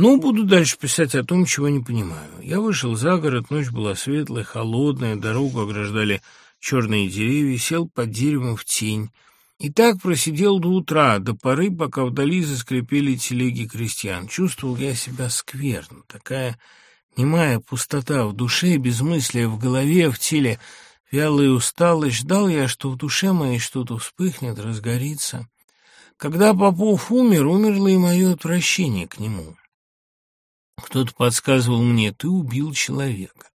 Ну, буду дальше писать о том, чего не понимаю. Я вышел за город, ночь была светлая, холодная, дорогу ограждали черные деревья, сел под деревом в тень. И так просидел до утра, до поры, пока вдали заскрипели телеги крестьян. Чувствовал я себя скверно. Такая немая пустота в душе, безмыслие в голове, в теле, вялая усталость. Ждал я, что в душе моей что-то вспыхнет, разгорится. Когда Попов умер, умерло и мое отвращение к нему. Кто-то подсказывал мне, ты убил человека.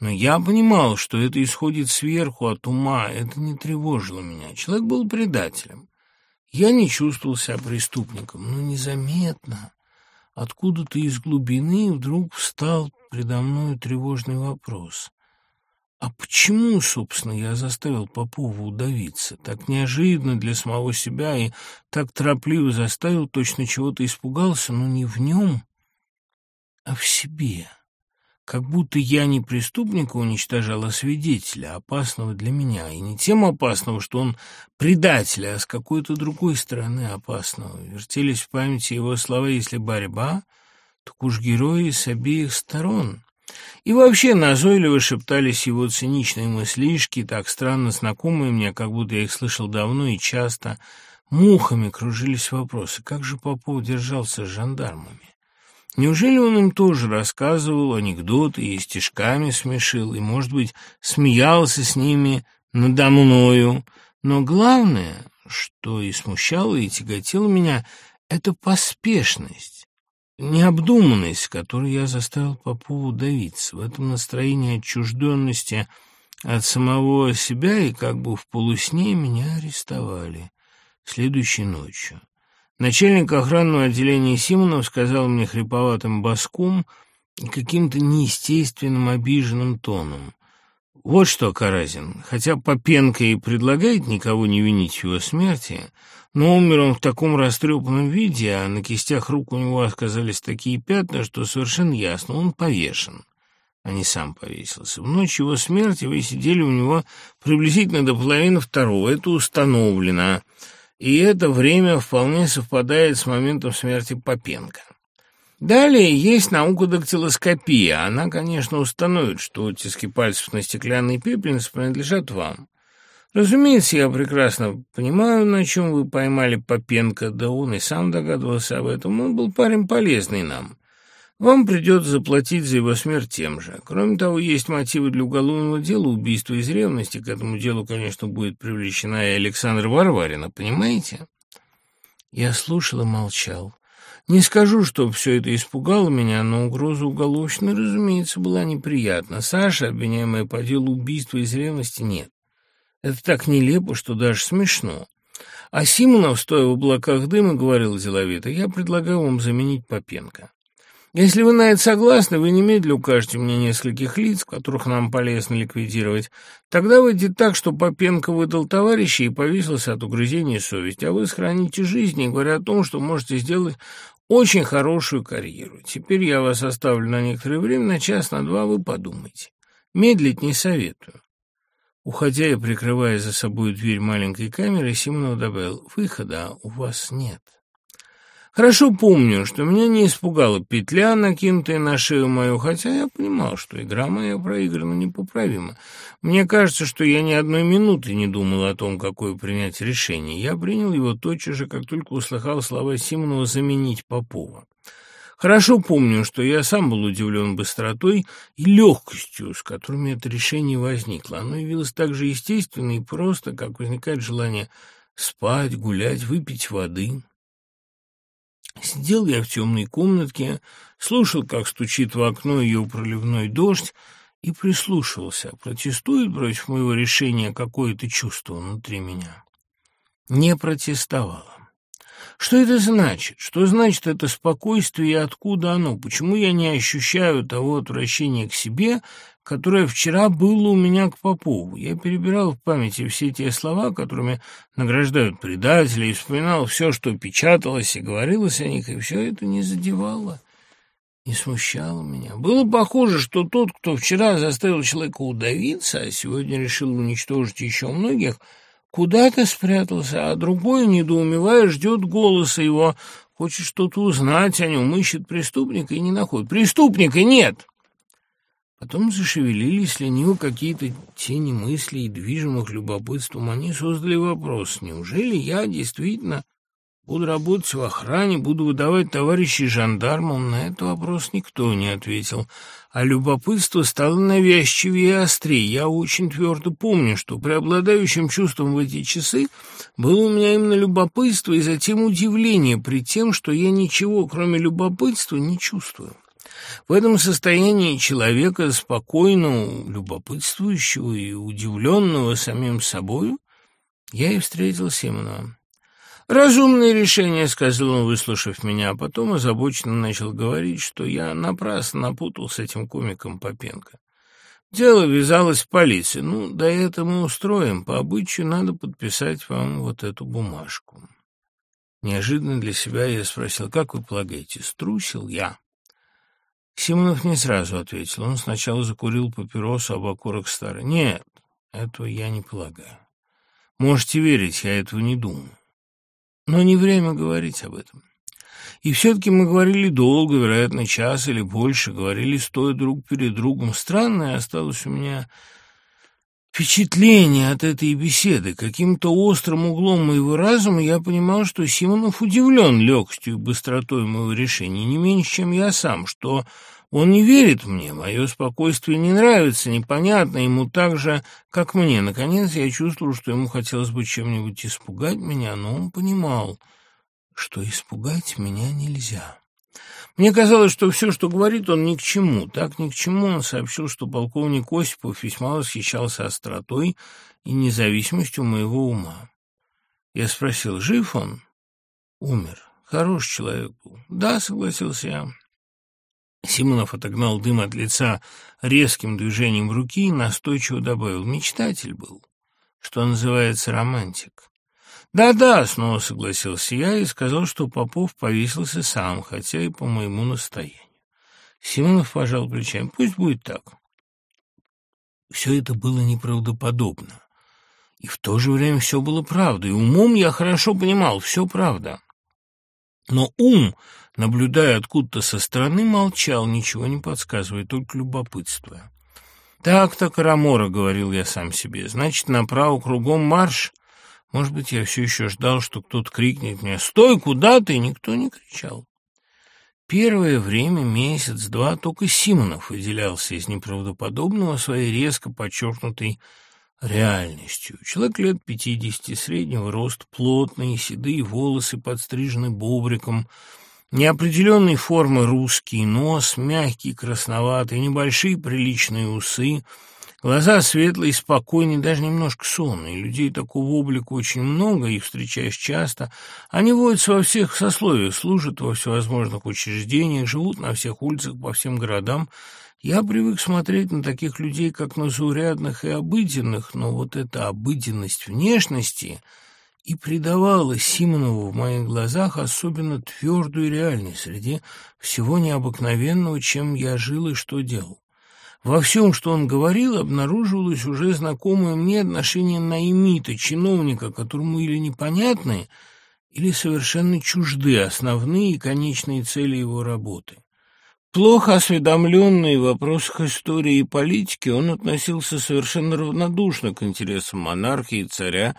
Но я понимал, что это исходит сверху, от ума, это не тревожило меня. Человек был предателем. Я не чувствовал себя преступником, но незаметно, откуда-то из глубины вдруг встал предо мной тревожный вопрос. А почему, собственно, я заставил Попова удавиться? Так неожиданно для самого себя и так торопливо заставил, точно чего-то испугался, но не в нем, а в себе. Как будто я не преступника уничтожал, а свидетеля, опасного для меня, и не тем опасного, что он предатель, а с какой-то другой стороны опасного. Вертелись в памяти его слова «если борьба», так уж герои с обеих сторон. И вообще назойливо шептались его циничные мыслишки, так странно знакомые мне, как будто я их слышал давно и часто. Мухами кружились вопросы, как же Попов держался с жандармами? Неужели он им тоже рассказывал анекдоты и стишками смешил, и, может быть, смеялся с ними надо мною? Но главное, что и смущало, и тяготило меня, это поспешность. Необдуманность, которой я заставил Попову давиться, в этом настроении отчужденности от самого себя и как бы в полусне меня арестовали следующей ночью. Начальник охранного отделения Симонов сказал мне хриповатым баском и каким-то неестественным обиженным тоном. «Вот что, Каразин, хотя Попенко и предлагает никого не винить в его смерти, но умер он в таком растрепанном виде, а на кистях рук у него оказались такие пятна, что совершенно ясно, он повешен, а не сам повесился. В ночь его смерти вы сидели у него приблизительно до половины второго, это установлено, и это время вполне совпадает с моментом смерти Попенко. Далее есть наука дактилоскопия. Она, конечно, установит, что оттиски пальцев на стеклянной пепельнице принадлежат вам. Разумеется, я прекрасно понимаю, на чем вы поймали Попенко, да он и сам догадывался об этом. Он был парень полезный нам. Вам придется заплатить за его смерть тем же. Кроме того, есть мотивы для уголовного дела, убийства из ревности. К этому делу, конечно, будет привлечена и Александра Варварина, понимаете? Я слушал и молчал. Не скажу, что все это испугало меня, но угроза уголовщины, разумеется, была неприятна. Саша, обвиняемая по делу убийства из ревности, нет. Это так нелепо, что даже смешно. А Симонов, стоя в облаках дыма, говорил деловито, я предлагаю вам заменить Попенко. Если вы на это согласны, вы немедленно укажете мне нескольких лиц, которых нам полезно ликвидировать. Тогда выйдет так, что Попенко выдал товарища и повесился от угрызения совести, а вы сохраните жизнь и говоря о том, что можете сделать очень хорошую карьеру. Теперь я вас оставлю на некоторое время, на час, на два, вы подумайте. Медлить не советую. Уходя и прикрывая за собой дверь маленькой камеры, Симонов добавил, «Выхода у вас нет». Хорошо помню, что меня не испугала петля, накинутая на шею мою, хотя я понимал, что игра моя проиграна непоправимо. Мне кажется, что я ни одной минуты не думал о том, какое принять решение. Я принял его тотчас же, как только услыхал слова Симонова заменить Попова. Хорошо помню, что я сам был удивлен быстротой и легкостью, с которыми это решение возникло. Оно явилось так же естественно и просто, как возникает желание спать, гулять, выпить воды. Сидел я в темной комнатке, слушал, как стучит в окно ее проливной дождь, и прислушивался, протестует против моего решения какое-то чувство внутри меня. не протестовала. Что это значит? Что значит это спокойствие и откуда оно? Почему я не ощущаю того отвращения к себе, которое вчера было у меня к Попову? Я перебирал в памяти все те слова, которыми награждают предателей, и вспоминал все, что печаталось и говорилось о них, и все это не задевало не смущало меня. Было похоже, что тот, кто вчера заставил человека удавиться, а сегодня решил уничтожить еще многих – куда-то спрятался, а другой, недоумевая, ждет голоса его, хочет что-то узнать о нем, ищет преступника и не находит. Преступника нет! Потом зашевелились лениво какие-то тени мыслей, движимых любопытством. Они создали вопрос, неужели я действительно Буду работать в охране, буду выдавать товарищей жандармам. На этот вопрос никто не ответил. А любопытство стало навязчивее и острее. Я очень твердо помню, что преобладающим чувством в эти часы было у меня именно любопытство и затем удивление при тем, что я ничего, кроме любопытства, не чувствую. В этом состоянии человека, спокойного, любопытствующего и удивленного самим собою, я и встретил Симонова. «Разумное решение», — сказал он, выслушав меня, а потом озабоченно начал говорить, что я напрасно напутал с этим комиком Попенко. Дело вязалось в полиции. Ну, да это мы устроим. По обычаю надо подписать вам вот эту бумажку. Неожиданно для себя я спросил, как вы полагаете, струсил я? Симонов не сразу ответил. Он сначала закурил папиросу, об окурок старый. Нет, этого я не полагаю. Можете верить, я этого не думаю. Но не время говорить об этом. И все-таки мы говорили долго, вероятно, час или больше, говорили стоя друг перед другом. Странное осталось у меня впечатление от этой беседы. Каким-то острым углом моего разума я понимал, что Симонов удивлен легкостью и быстротой моего решения, не меньше, чем я сам, что он не верит мне, мое спокойствие не нравится, непонятно ему так же, как мне. Наконец я чувствовал, что ему хотелось бы чем-нибудь испугать меня, но он понимал, что испугать меня нельзя. Мне казалось, что все, что говорит он, ни к чему. Так ни к чему он сообщил, что полковник Осипов весьма восхищался остротой и независимостью моего ума. Я спросил, жив он? Умер. Хороший человек был. Да, согласился я. Симонов отогнал дым от лица резким движением руки и настойчиво добавил. Мечтатель был, что называется романтик. «Да-да», — снова согласился я и сказал, что Попов повесился сам, хотя и по моему настоянию. Симонов пожал плечами. «Пусть будет так». Все это было неправдоподобно. И в то же время все было правдой. Умом я хорошо понимал, все правда. Но ум наблюдая откуда-то со стороны, молчал, ничего не подсказывая, только любопытствуя. «Так-то, Карамора», — говорил я сам себе, — «значит, направо кругом марш». Может быть, я все еще ждал, что кто-то крикнет мне «Стой, куда ты?» Никто не кричал. Первое время, месяц-два, только Симонов выделялся из неправдоподобного своей резко подчеркнутой реальностью. Человек лет пятидесяти, среднего роста, плотные, седые волосы, подстрижены бобриком — Неопределенной формы русский нос, мягкий, красноватый, небольшие приличные усы, глаза светлые, спокойные, даже немножко сонные. Людей такого облика очень много, их встречаешь часто. Они водятся во всех сословиях, служат во всевозможных учреждениях, живут на всех улицах, по всем городам. Я привык смотреть на таких людей, как на заурядных и обыденных, но вот эта обыденность внешности — и придавала Симонову в моих глазах особенно твердую реальность среди всего необыкновенного, чем я жил и что делал. Во всем, что он говорил, обнаруживалось уже знакомое мне отношение наимита, чиновника, которому или непонятны, или совершенно чужды основные и конечные цели его работы. Плохо осведомленный в вопросах истории и политики, он относился совершенно равнодушно к интересам монархии и царя,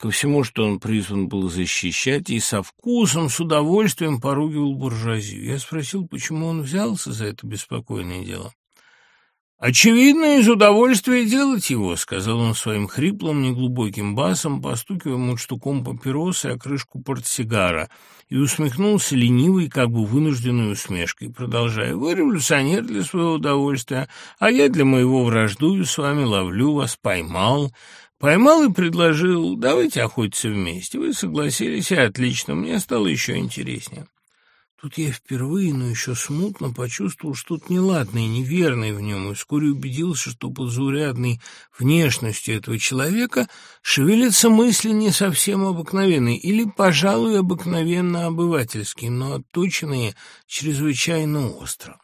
ко всему, что он призван был защищать, и со вкусом, с удовольствием поругивал буржуазию. Я спросил, почему он взялся за это беспокойное дело. «Очевидно, из удовольствия делать его», — сказал он своим хриплым, неглубоким басом, постукивая мундштуком папиросы о крышку портсигара, и усмехнулся ленивой, как бы вынужденной усмешкой, продолжая, «Вы революционер для своего удовольствия, а я для моего враждую с вами, ловлю вас, поймал, Поймал и предложил, давайте охотиться вместе. Вы согласились, и отлично, мне стало еще интереснее. Тут я впервые, но еще смутно почувствовал что-то неладное, неверное в нем, и вскоре убедился, что под заурядной внешностью этого человека шевелятся мысли не совсем обыкновенные, или, пожалуй, обыкновенно обывательские, но отточенные чрезвычайно остро.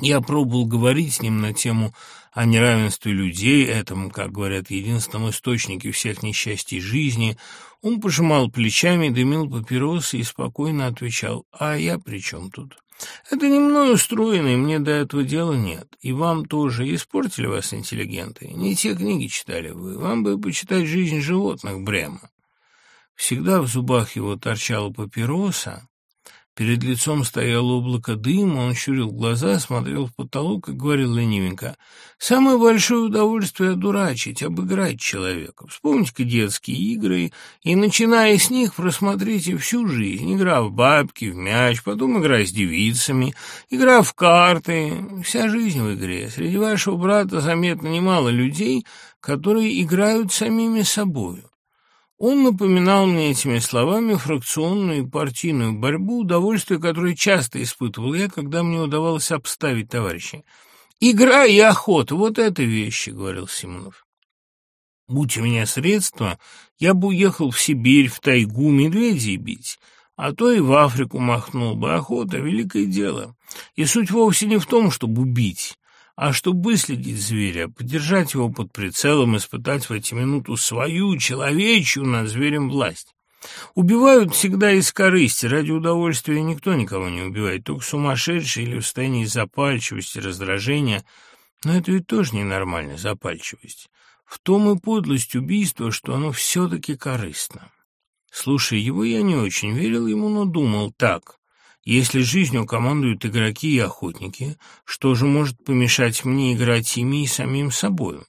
Я пробовал говорить с ним на тему о неравенстве людей, этом, как говорят, единственном источнике всех несчастий жизни. Он пожимал плечами, дымил папиросы и спокойно отвечал, «А я при чем тут?» Это не мной устроено, и мне до этого дела нет. И вам тоже испортили вас интеллигенты. Не те книги читали вы. Вам бы почитать «Жизнь животных» Брема. Всегда в зубах его торчала папироса, Перед лицом стояло облако дыма, он щурил глаза, смотрел в потолок и говорил ленивенько. «Самое большое удовольствие — одурачить, обыграть человека. Вспомните-ка детские игры, и, начиная с них, просмотрите всю жизнь. Игра в бабки, в мяч, потом игра с девицами, игра в карты. Вся жизнь в игре. Среди вашего брата заметно немало людей, которые играют самими собою. Он напоминал мне этими словами фракционную и партийную борьбу, удовольствие, которое часто испытывал я, когда мне удавалось обставить товарища. «Игра и охота — вот это вещи», — говорил Симонов. «Будь у меня средства, я бы уехал в Сибирь, в тайгу, медведей бить, а то и в Африку махнул бы. Охота — великое дело. И суть вовсе не в том, чтобы убить» а чтобы выследить зверя, подержать его под прицелом, испытать в эти минуту свою, человечью над зверем власть. Убивают всегда из корысти, ради удовольствия никто никого не убивает, только сумасшедший или в состоянии запальчивости, раздражения. Но это ведь тоже ненормально, запальчивость. В том и подлость убийства, что оно все-таки корыстно. Слушая его, я не очень верил ему, но думал так. Если жизнью командуют игроки и охотники, что же может помешать мне играть ими и самим собою?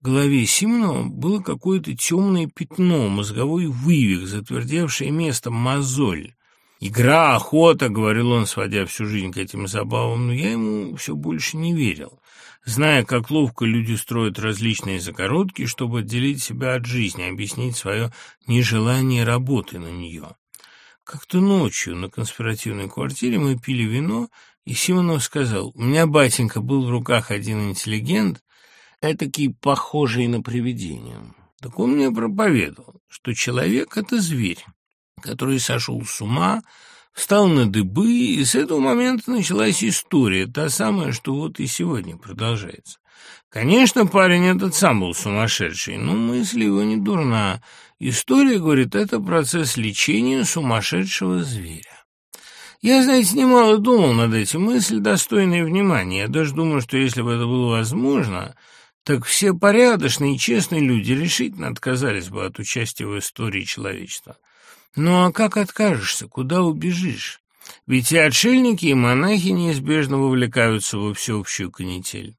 В голове Симонова было какое-то темное пятно, мозговой вывих, затвердевшее место, мозоль. «Игра, охота», — говорил он, сводя всю жизнь к этим забавам, но я ему все больше не верил, зная, как ловко люди строят различные загородки, чтобы отделить себя от жизни, объяснить свое нежелание работы на нее. Как-то ночью на конспиративной квартире мы пили вино, и Симонов сказал, «У меня, батенька, был в руках один интеллигент, этакий похожий на привидение. Так он мне проповедовал, что человек — это зверь, который сошел с ума, встал на дыбы, и с этого момента началась история, та самая, что вот и сегодня продолжается. Конечно, парень этот сам был сумасшедший, но мысль его не дурна. История, говорит, это процесс лечения сумасшедшего зверя. Я, знаете, немало думал над этим, мысль достойная внимания. Я даже думаю, что если бы это было возможно, так все порядочные и честные люди решительно отказались бы от участия в истории человечества. Ну а как откажешься, куда убежишь? Ведь и отшельники, и монахи неизбежно вовлекаются во всеобщую канитель.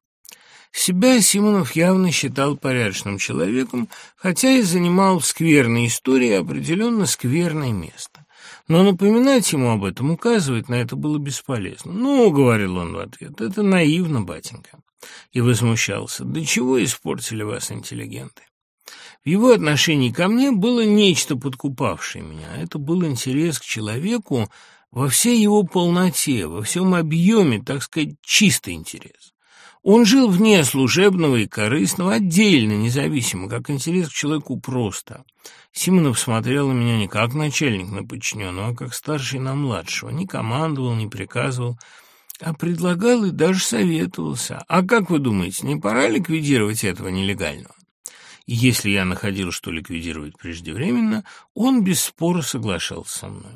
Себя Симонов явно считал порядочным человеком, хотя и занимал в скверной истории определенно скверное место. Но напоминать ему об этом, указывать на это было бесполезно. «Ну, — говорил он в ответ, — это наивно, батенька». И возмущался. «Да чего испортили вас интеллигенты?» В его отношении ко мне было нечто подкупавшее меня. Это был интерес к человеку во всей его полноте, во всем объеме, так сказать, чистый интерес. Он жил вне служебного и корыстного, отдельно, независимо, как интерес к человеку просто. Симонов смотрел на меня не как начальник на подчиненного, а как старший на младшего, не командовал, не приказывал, а предлагал и даже советовался. А как вы думаете, не пора ликвидировать этого нелегального? И если я находил, что ликвидировать преждевременно, он без спора соглашался со мной.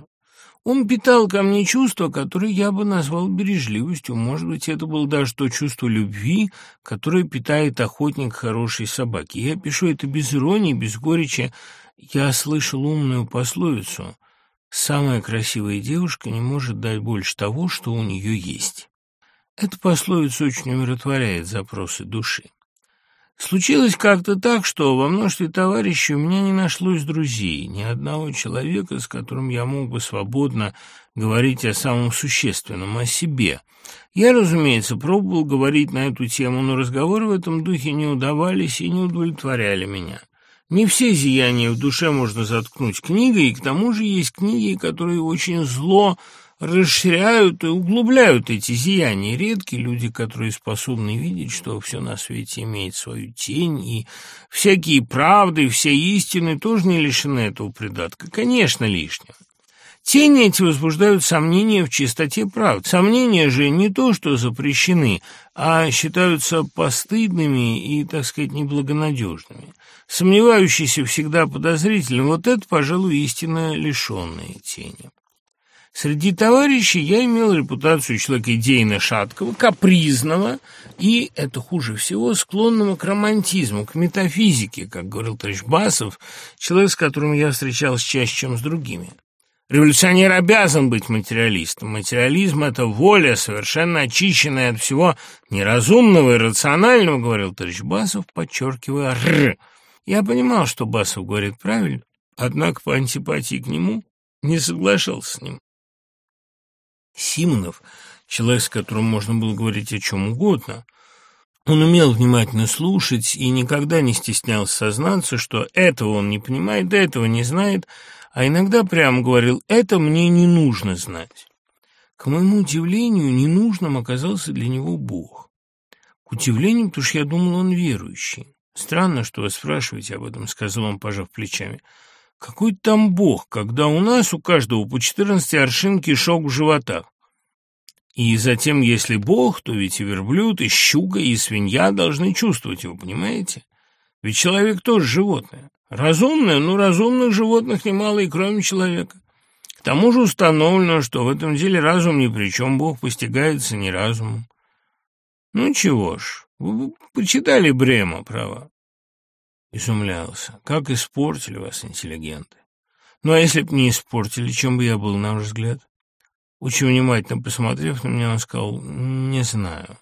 Он питал ко мне чувство, которое я бы назвал бережливостью. Может быть, это было даже то чувство любви, которое питает охотник хорошей собаки. Я пишу это без иронии, без горечи. Я слышал умную пословицу «Самая красивая девушка не может дать больше того, что у нее есть». Эта пословица очень умиротворяет запросы души. Случилось как-то так, что во множестве товарищей у меня не нашлось друзей, ни одного человека, с которым я мог бы свободно говорить о самом существенном, о себе. Я, разумеется, пробовал говорить на эту тему, но разговоры в этом духе не удавались и не удовлетворяли меня. Не все зияния в душе можно заткнуть книгой, и к тому же есть книги, которые очень зло расширяют и углубляют эти зияния. Редкие люди, которые способны видеть, что все на свете имеет свою тень, и всякие правды, все истины тоже не лишены этого придатка. Конечно, лишнего. Тени эти возбуждают сомнения в чистоте прав. Сомнения же не то, что запрещены, а считаются постыдными и, так сказать, неблагонадежными. Сомневающийся всегда подозрительным, вот это, пожалуй, истинно лишенные тени. Среди товарищей я имел репутацию человека идейно шаткого, капризного и, это хуже всего, склонного к романтизму, к метафизике, как говорил товарищ Басов, человек, с которым я встречался чаще, чем с другими. Революционер обязан быть материалистом. Материализм — это воля, совершенно очищенная от всего неразумного и рационального, говорил товарищ Басов, подчеркивая «р». Я понимал, что Басов говорит правильно, однако по антипатии к нему не соглашался с ним. Симонов, человек, с которым можно было говорить о чем угодно, он умел внимательно слушать и никогда не стеснялся сознаться, что этого он не понимает, этого не знает, а иногда прямо говорил «это мне не нужно знать». К моему удивлению, ненужным оказался для него Бог. К удивлению, потому что я думал, он верующий. «Странно, что вы спрашиваете об этом», — сказал он, пожав плечами. Какой там бог, когда у нас у каждого по четырнадцати аршин кишок в животах? И затем, если бог, то ведь и верблюд, и щука, и свинья должны чувствовать его, понимаете? Ведь человек тоже животное. Разумное, но разумных животных немало и кроме человека. К тому же установлено, что в этом деле разум ни при чем, Бог постигается не разумом. Ну чего ж, вы почитали Брема, право. Изумлялся. Как испортили вас интеллигенты. Ну, а если б не испортили, чем бы я был, на ваш взгляд? Очень внимательно посмотрев на меня, он сказал, не знаю.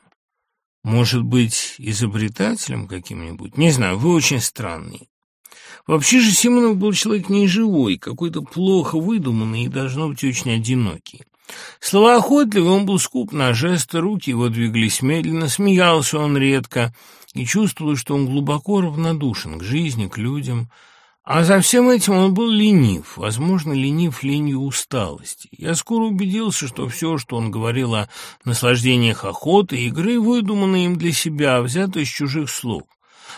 Может быть, изобретателем каким-нибудь? Не знаю, вы очень странный. Вообще же Симонов был человек неживой, какой-то плохо выдуманный и, должно быть, очень одинокий. Словоохотливый он был скуп на жесты, руки его двигались медленно, смеялся он редко, и чувствовалось, что он глубоко равнодушен к жизни, к людям. А за всем этим он был ленив, возможно, ленив ленью усталости. Я скоро убедился, что все, что он говорил о наслаждениях охоты игры, выдумано им для себя, взято из чужих слов.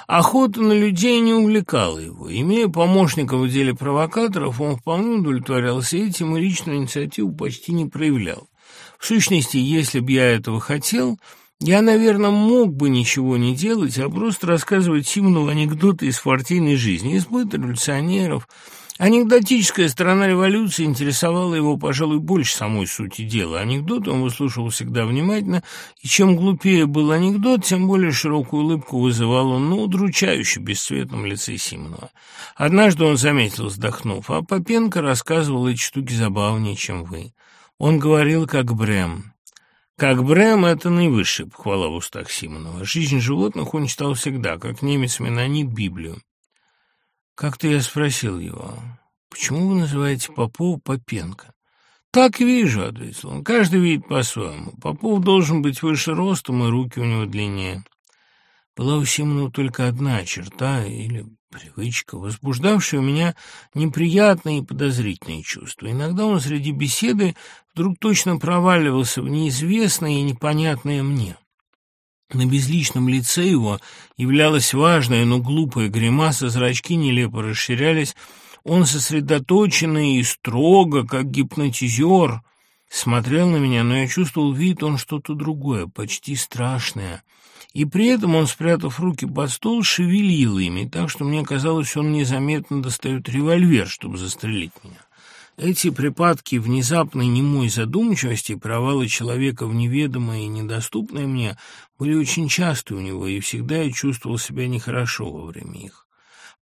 Охота на людей не увлекала его. Имея помощника в деле провокаторов, он вполне удовлетворялся этим и личную инициативу почти не проявлял. В сущности, если бы я этого хотел, я, наверное, мог бы ничего не делать, а просто рассказывать Симонову анекдоты из партийной жизни, из быта революционеров, Анекдотическая сторона революции интересовала его, пожалуй, больше самой сути дела. Анекдоты он выслушивал всегда внимательно, и чем глупее был анекдот, тем более широкую улыбку вызывал он на удручающе бесцветном лице Симонова. Однажды он заметил, вздохнув, а Попенко рассказывал эти штуки забавнее, чем вы. Он говорил, как Брэм. Как Брэм — это наивысшая похвала в устах Симонова. Жизнь животных он читал всегда, как немец-менонит Библию. Как-то я спросил его, почему вы называете Попова Попенко? «Так вижу», — ответил он, — «каждый видит по-своему. Попов должен быть выше ростом, и руки у него длиннее». Была у Симонова только одна черта или привычка, возбуждавшая у меня неприятные и подозрительные чувства. Иногда он среди беседы вдруг точно проваливался в неизвестное и непонятное мне. На безличном лице его являлась важная, но глупая гримаса, зрачки нелепо расширялись. Он сосредоточенный и строго, как гипнотизер, смотрел на меня, но я чувствовал вид он что-то другое, почти страшное. И при этом он, спрятав руки под стол, шевелил ими, так что мне казалось, он незаметно достает револьвер, чтобы застрелить меня. Эти припадки внезапной немой задумчивости, провалы человека в неведомое и недоступное мне, были очень часты у него, и всегда я чувствовал себя нехорошо во время их.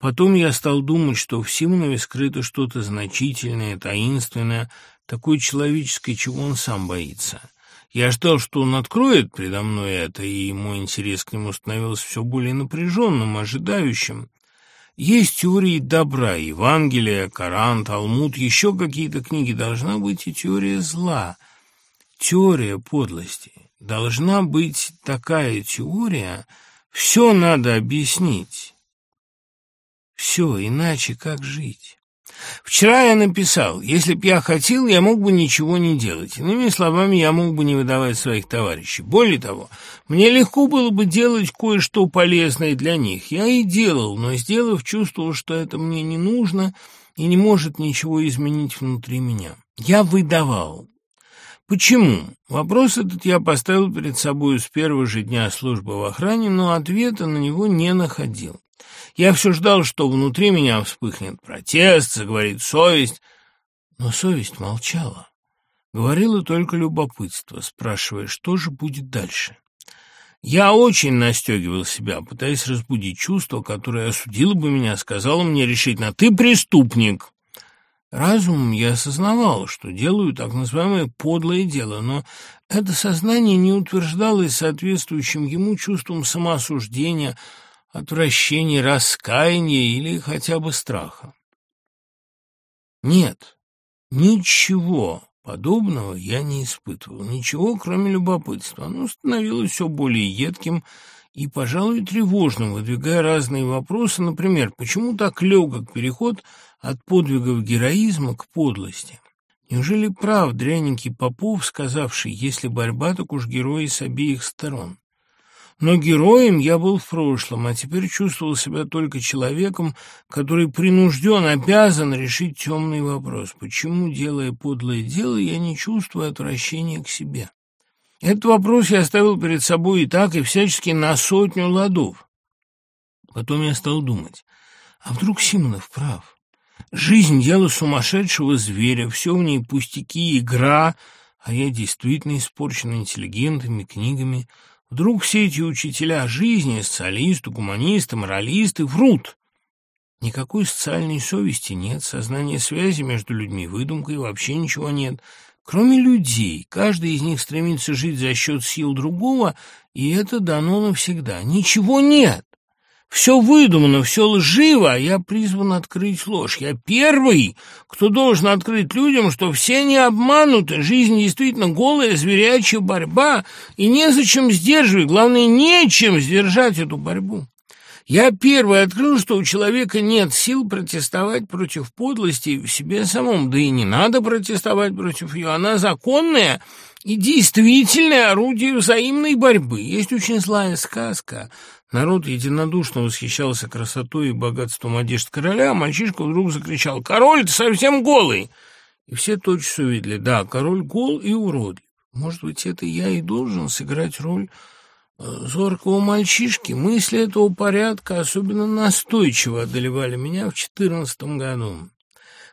Потом я стал думать, что в Симонове скрыто что-то значительное, таинственное, такое человеческое, чего он сам боится. Я ждал, что он откроет предо мной это, и мой интерес к нему становился все более напряженным, ожидающим. Есть теории добра, Евангелие, Коран, Талмуд, еще какие-то книги. Должна быть и теория зла, теория подлости. Должна быть такая теория, все надо объяснить. Все, иначе как жить? Вчера я написал, если б я хотел, я мог бы ничего не делать. Иными словами, я мог бы не выдавать своих товарищей. Более того, мне легко было бы делать кое-что полезное для них. Я и делал, но, сделав, чувствовал, что это мне не нужно и не может ничего изменить внутри меня. Я выдавал. Почему? Вопрос этот я поставил перед собой с первого же дня службы в охране, но ответа на него не находил. Я все ждал, что внутри меня вспыхнет протест, заговорит совесть. Но совесть молчала. Говорила только любопытство, спрашивая, что же будет дальше. Я очень настегивал себя, пытаясь разбудить чувство, которое осудило бы меня, сказала мне решительно «Ты преступник!» Разумом я осознавал, что делаю так называемое подлое дело, но это сознание не утверждалось соответствующим ему чувством самоосуждения, отвращения, раскаяния или хотя бы страха. Нет, ничего подобного я не испытывал, ничего, кроме любопытства. Оно становилось все более едким и, пожалуй, тревожным, выдвигая разные вопросы, например, почему так легок переход от подвигов героизма к подлости? Неужели прав дряненький Попов, сказавший, если борьба, так уж герои с обеих сторон? Но героем я был в прошлом, а теперь чувствовал себя только человеком, который принужден, обязан решить темный вопрос. Почему, делая подлое дело, я не чувствую отвращения к себе? Этот вопрос я оставил перед собой и так, и всячески на сотню ладов. Потом я стал думать, а вдруг Симонов прав? Жизнь — дело сумасшедшего зверя, все в ней пустяки, игра, а я действительно испорчен интеллигентами, книгами, Вдруг все эти учителя жизни, социалисты, гуманисты, моралисты врут. Никакой социальной совести нет, сознания связи между людьми, выдумкой вообще ничего нет. Кроме людей, каждый из них стремится жить за счет сил другого, и это дано навсегда. Ничего нет. Все выдумано, все лживо, а я призван открыть ложь. Я первый, кто должен открыть людям, что все не обмануты, жизнь действительно голая, зверячая борьба, и незачем сдерживать, главное, нечем сдержать эту борьбу. Я первый открыл, что у человека нет сил протестовать против подлости в себе самом, да и не надо протестовать против ее, она законная и действительное орудие взаимной борьбы. Есть очень злая сказка – Народ единодушно восхищался красотой и богатством одежд короля, а мальчишка вдруг закричал «Король, ты совсем голый!» И все тотчас увидели, да, король гол и уродлив. Может быть, это я и должен сыграть роль э, зоркого мальчишки. Мысли этого порядка особенно настойчиво одолевали меня в четырнадцатом году,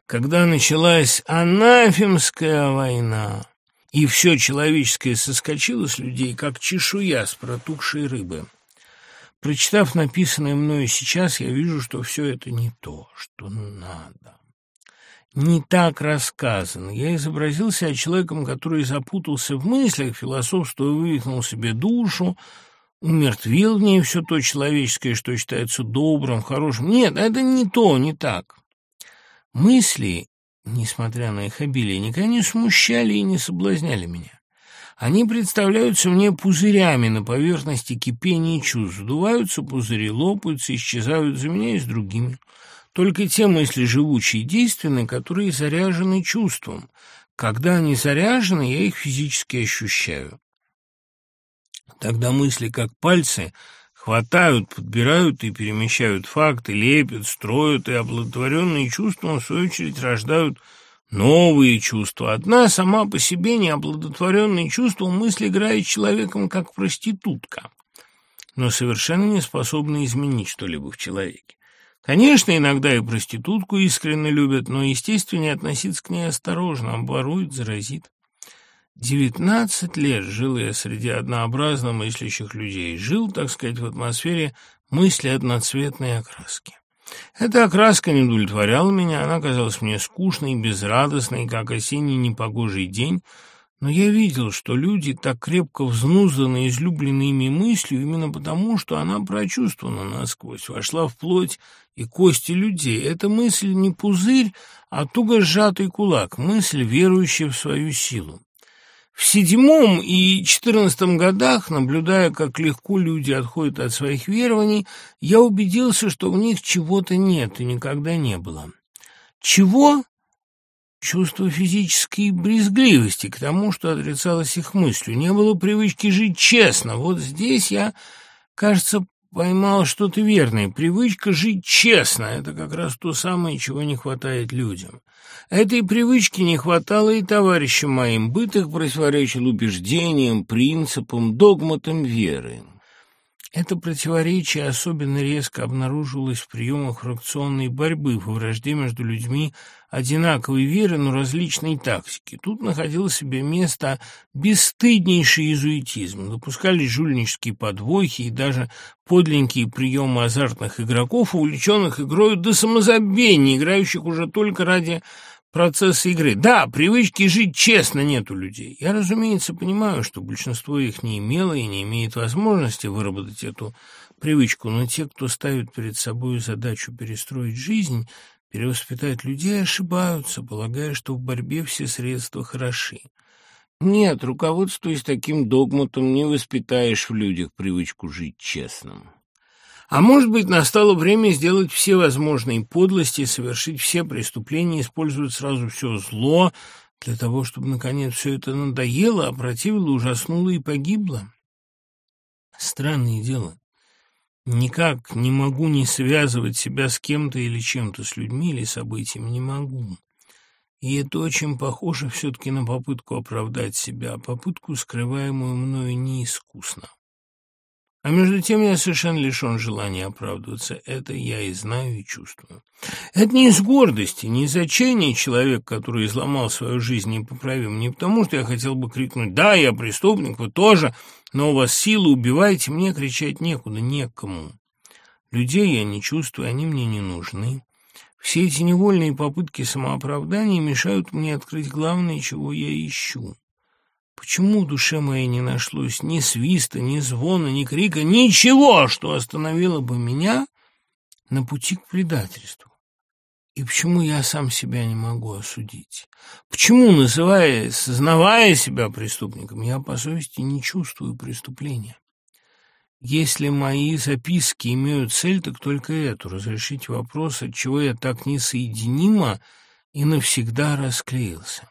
когда началась анафемская война, и все человеческое соскочило с людей, как чешуя с протухшей рыбы. Прочитав написанное мною сейчас, я вижу, что все это не то, что надо. Не так рассказано. Я изобразил себя человеком, который запутался в мыслях, философствуя, вывихнул себе душу, умертвил в ней все то человеческое, что считается добрым, хорошим. Нет, это не то, не так. Мысли, несмотря на их обилие, никогда не смущали и не соблазняли меня. Они представляются мне пузырями на поверхности кипения чувств. Сдуваются пузыри, лопаются, исчезают за меня и с другими. Только те мысли живучие и действенные, которые заряжены чувством. Когда они заряжены, я их физически ощущаю. Тогда мысли, как пальцы, хватают, подбирают и перемещают факты, лепят, строят, и оплодотворенные чувства, в свою очередь, рождают Новые чувства. Одна сама по себе неоплодотворенные чувства мысль играет человеком как проститутка, но совершенно не способна изменить что-либо в человеке. Конечно, иногда и проститутку искренне любят, но естественнее относиться к ней осторожно, оборует, заразит. Девятнадцать лет жил я среди однообразно мыслящих людей, жил, так сказать, в атмосфере мысли одноцветной окраски. Эта окраска не удовлетворяла меня, она казалась мне скучной, безрадостной, как осенний непогожий день, Но я видел, что люди так крепко взнузданы излюбленной ими мыслью именно потому, что она прочувствована насквозь, вошла в плоть и кости людей. Эта мысль не пузырь, а туго сжатый кулак, мысль, верующая в свою силу. В седьмом и четырнадцатом годах, наблюдая, как легко люди отходят от своих верований, я убедился, что в них чего-то нет и никогда не было. Чего? чувство физической брезгливости к тому, что отрицалось их мыслью. Не было привычки жить честно. Вот здесь я, кажется, поймал что-то верное. Привычка жить честно — это как раз то самое, чего не хватает людям. Этой привычки не хватало и товарищам моим. Быт их противоречил убеждениям, принципам, догматам веры. Это противоречие особенно резко обнаружилось в приемах фракционной борьбы, в вражде между людьми одинаковой веры, но различной тактики. Тут находило себе место бесстыднейший иезуитизм. Допускались жульнические подвохи и даже подлинные приемы азартных игроков, увлеченных игрой до самозабвения, играющих уже только ради процесса игры. Да, привычки жить честно нет у людей. Я, разумеется, понимаю, что большинство их не имело и не имеет возможности выработать эту привычку, но те, кто ставит перед собой задачу перестроить жизнь, перевоспитать людей, ошибаются, полагая, что в борьбе все средства хороши. Нет, руководствуясь таким догматом, не воспитаешь в людях привычку жить честным. А может быть, настало время сделать все возможные подлости, совершить все преступления, использовать сразу все зло для того, чтобы, наконец, все это надоело, опротивило, ужаснуло и погибло? Странное дело. Никак не могу не связывать себя с кем-то или чем-то, с людьми или событиями, не могу. И это очень похоже все-таки на попытку оправдать себя, попытку, скрываемую мною неискусно. А между тем я совершенно лишен желания оправдываться. Это я и знаю, и чувствую. Это не из гордости, не из отчаяния человека, который изломал свою жизнь непоправимо, не потому, что я хотел бы крикнуть «Да, я преступник, вы тоже, но у вас силы, убиваете, мне кричать некуда, некому». Людей я не чувствую, они мне не нужны. Все эти невольные попытки самооправдания мешают мне открыть главное, чего я ищу. Почему душе моей не нашлось ни свиста, ни звона, ни крика, ничего, что остановило бы меня на пути к предательству? И почему я сам себя не могу осудить? Почему, называя, сознавая себя преступником, я по совести не чувствую преступления? Если мои записки имеют цель, так только эту — разрешить вопрос, от чего я так несоединимо и навсегда расклеился.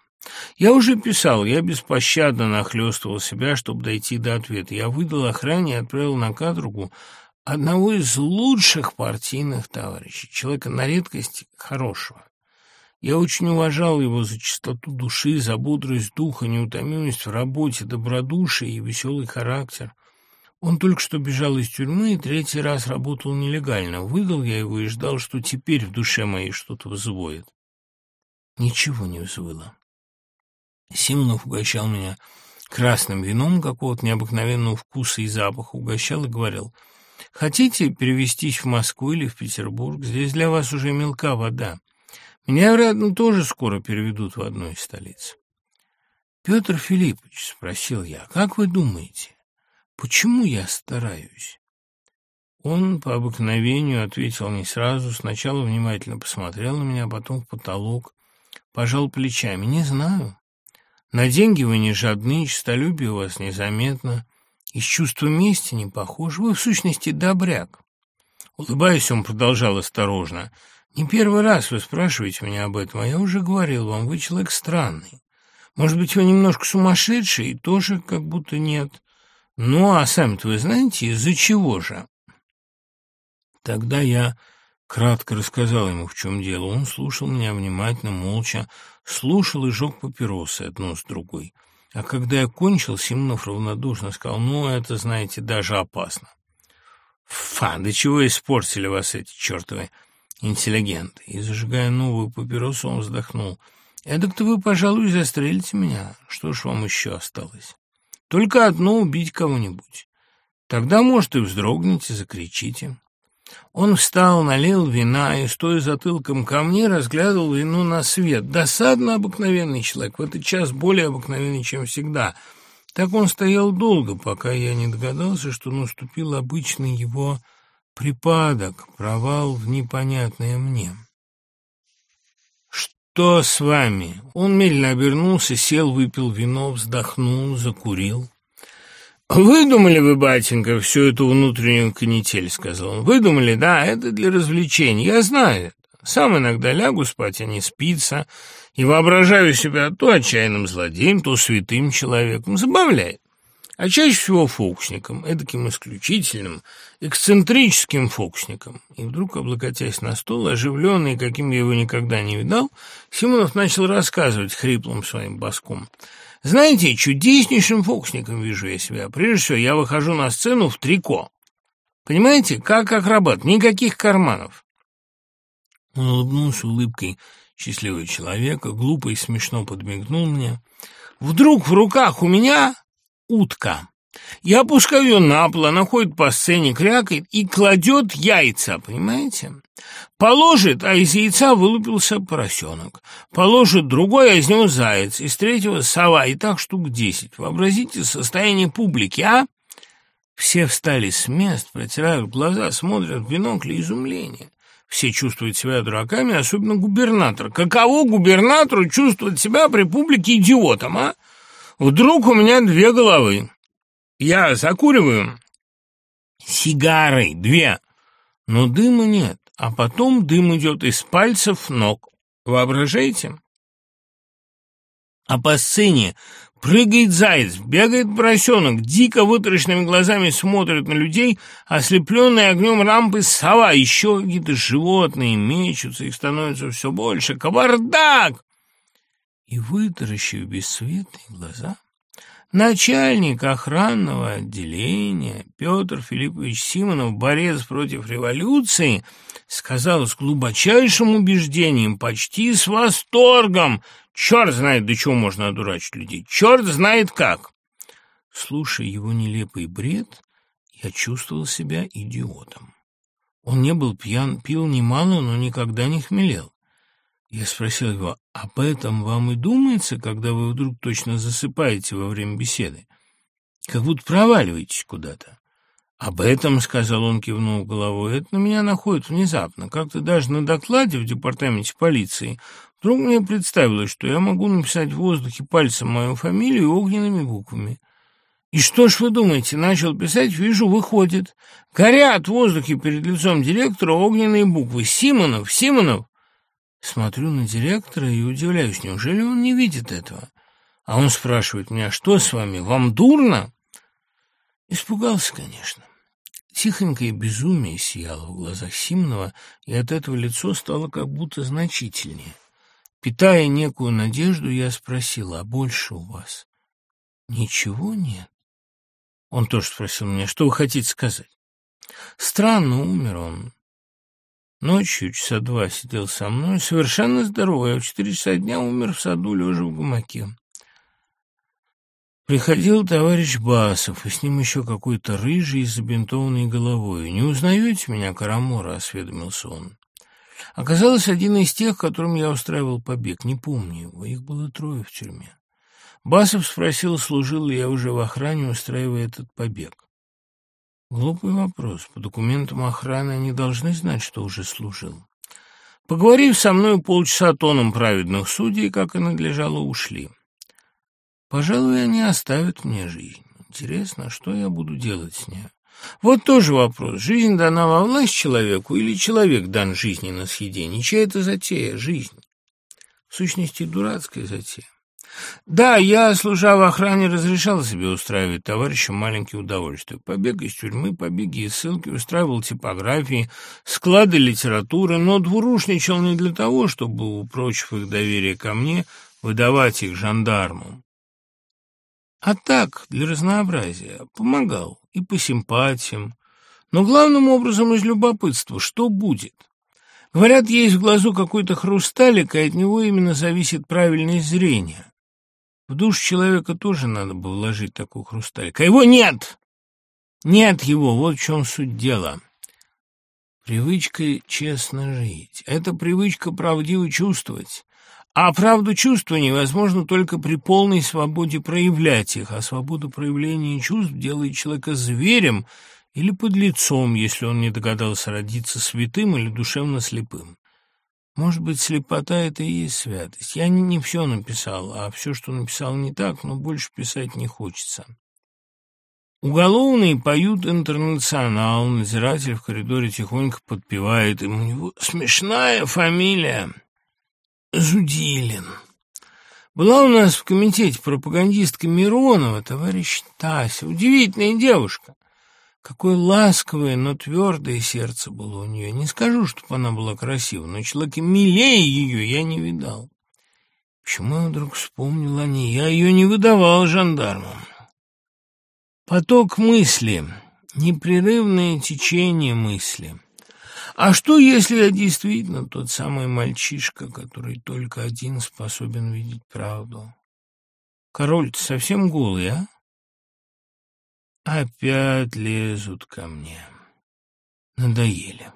Я уже писал, я беспощадно нахлёстывал себя, чтобы дойти до ответа. Я выдал охране и отправил на каторгу одного из лучших партийных товарищей, человека на редкость хорошего. Я очень уважал его за чистоту души, за бодрость духа, неутомимость в работе, добродушие и веселый характер. Он только что бежал из тюрьмы и третий раз работал нелегально. Выдал я его и ждал, что теперь в душе моей что-то взвоет. Ничего не взвыло. Симонов угощал меня красным вином какого-то необыкновенного вкуса и запаха, угощал и говорил, «Хотите перевестись в Москву или в Петербург? Здесь для вас уже мелка вода. Меня, вероятно, тоже скоро переведут в одну из столиц». «Петр Филиппович», — спросил я, — «как вы думаете, почему я стараюсь?» Он по обыкновению ответил не сразу, сначала внимательно посмотрел на меня, потом в потолок, пожал плечами. «Не знаю. На деньги вы не жадны, честолюбие у вас незаметно, из чувства мести не похож. Вы, в сущности, добряк. Улыбаясь, он продолжал осторожно. «Не первый раз вы спрашиваете меня об этом, а я уже говорил вам, вы человек странный. Может быть, вы немножко сумасшедший, и тоже как будто нет. Ну, а сами-то вы знаете, из-за чего же?» Тогда я Кратко рассказал ему, в чем дело. Он слушал меня внимательно, молча, слушал и жег папиросы одну с другой. А когда я кончил, Симонов равнодушно сказал, ну, это, знаете, даже опасно. Фа, до чего испортили вас эти чертовы интеллигенты. И, зажигая новую папиросу, он вздохнул. Эдак-то вы, пожалуй, застрелите меня. Что ж вам еще осталось? Только одно — убить кого-нибудь. Тогда, может, и вздрогнете, закричите. Он встал, налил вина и, стоя затылком ко мне, разглядывал вину на свет. Досадно обыкновенный человек, в этот час более обыкновенный, чем всегда. Так он стоял долго, пока я не догадался, что наступил обычный его припадок, провал в непонятное мне. «Что с вами?» Он медленно обернулся, сел, выпил вино, вздохнул, закурил. «Выдумали вы, батенька, всю эту внутреннюю канитель», — сказал он. «Выдумали, да, это для развлечений, я знаю. Сам иногда лягу спать, а не спится, и воображаю себя то отчаянным злодеем, то святым человеком. Забавляет. А чаще всего фокусником, эдаким исключительным, эксцентрическим фокусником. И вдруг, облокотясь на стол, оживленный, каким я его никогда не видал, Симонов начал рассказывать хриплым своим баском — знаете, чудеснейшим фокусником вижу я себя. Прежде всего, я выхожу на сцену в трико. Понимаете, как акробат, никаких карманов. Он улыбнулся улыбкой счастливого человека, глупо и смешно подмигнул мне. Вдруг в руках у меня утка. Я опускаю ее на пол, она ходит по сцене, крякает и кладет яйца, понимаете? Положит, а из яйца вылупился поросенок. Положит другой, а из него заяц, из третьего сова, и так штук десять. Вообразите состояние публики, а? Все встали с мест, протирают глаза, смотрят в бинокли изумления. Все чувствуют себя дураками, особенно губернатор. Каково губернатору чувствовать себя при публике идиотом, а? Вдруг у меня две головы. Я закуриваю сигары, две, но дыма нет, а потом дым идет из пальцев ног. Воображаете? А по сцене прыгает заяц, бегает поросенок, дико вытаращенными глазами смотрит на людей, ослепленные огнем рампы сова, еще какие-то животные мечутся, их становится все больше. Кавардак! И вытаращив бесцветные глаза, Начальник охранного отделения Петр Филиппович Симонов, борец против революции, сказал с глубочайшим убеждением, почти с восторгом, черт знает, до чего можно одурачить людей, черт знает как. Слушая его нелепый бред, я чувствовал себя идиотом. Он не был пьян, пил немало, но никогда не хмелел. Я спросил его, об этом вам и думается, когда вы вдруг точно засыпаете во время беседы? Как будто проваливаетесь куда-то. «Об этом, — сказал он, кивнул головой, — это на меня находит внезапно. Как-то даже на докладе в департаменте полиции вдруг мне представилось, что я могу написать в воздухе пальцем мою фамилию огненными буквами. И что ж вы думаете, начал писать, вижу, выходит. Горят в воздухе перед лицом директора огненные буквы. Симонов, Симонов. Смотрю на директора и удивляюсь, неужели он не видит этого? А он спрашивает меня, что с вами, вам дурно? Испугался, конечно. Тихонькое безумие сияло в глазах Симонова, и от этого лицо стало как будто значительнее. Питая некую надежду, я спросила, а больше у вас ничего нет? Он тоже спросил меня, что вы хотите сказать? Странно умер он, Ночью часа два сидел со мной, совершенно здоровый, а в четыре часа дня умер в саду, лежа в гамаке. Приходил товарищ Басов, и с ним еще какой-то рыжий с забинтованной головой. «Не узнаете меня, Карамора?» — осведомился он. Оказалось, один из тех, которым я устраивал побег. Не помню его, их было трое в тюрьме. Басов спросил, служил ли я уже в охране, устраивая этот побег. Глупый вопрос. По документам охраны они должны знать, что уже служил. Поговорив со мной полчаса тоном праведных судей, как и надлежало, ушли. Пожалуй, они оставят мне жизнь. Интересно, что я буду делать с ней? Вот тоже вопрос. Жизнь дана во власть человеку или человек дан жизни на съедение? Чья это затея? Жизнь. В сущности, дурацкая затея. Да, я, служа в охране, разрешал себе устраивать товарищам маленькие удовольствия. Побеги из тюрьмы, побеги из ссылки, устраивал типографии, склады литературы, но двурушничал не для того, чтобы, упрочив их доверие ко мне, выдавать их жандармам. А так, для разнообразия, помогал и по симпатиям, но главным образом из любопытства, что будет. Говорят, есть в глазу какой-то хрусталик, и от него именно зависит правильное зрение. В душ человека тоже надо бы вложить такой хрусталик. А его нет! Нет его, вот в чем суть дела. Привычка честно жить. Это привычка правдиво чувствовать. А правду чувства невозможно только при полной свободе проявлять их, а свобода проявления чувств делает человека зверем или подлецом, если он не догадался родиться святым или душевно слепым. Может быть, слепота — это и есть святость. Я не, не все написал, а все, что написал, не так, но больше писать не хочется. Уголовные поют «Интернационал», надзиратель в коридоре тихонько подпевает, им у него смешная фамилия — Зудилин. Была у нас в комитете пропагандистка Миронова, товарищ Тася, удивительная девушка. Какое ласковое, но твердое сердце было у нее. Не скажу, чтобы она была красива, но человека милее ее я не видал. Почему я вдруг вспомнил о ней? Я ее не выдавал жандармам. Поток мысли, непрерывное течение мысли — а что, если я действительно тот самый мальчишка, который только один способен видеть правду? Король-то совсем голый, а? Опять лезут ко мне. Надоели.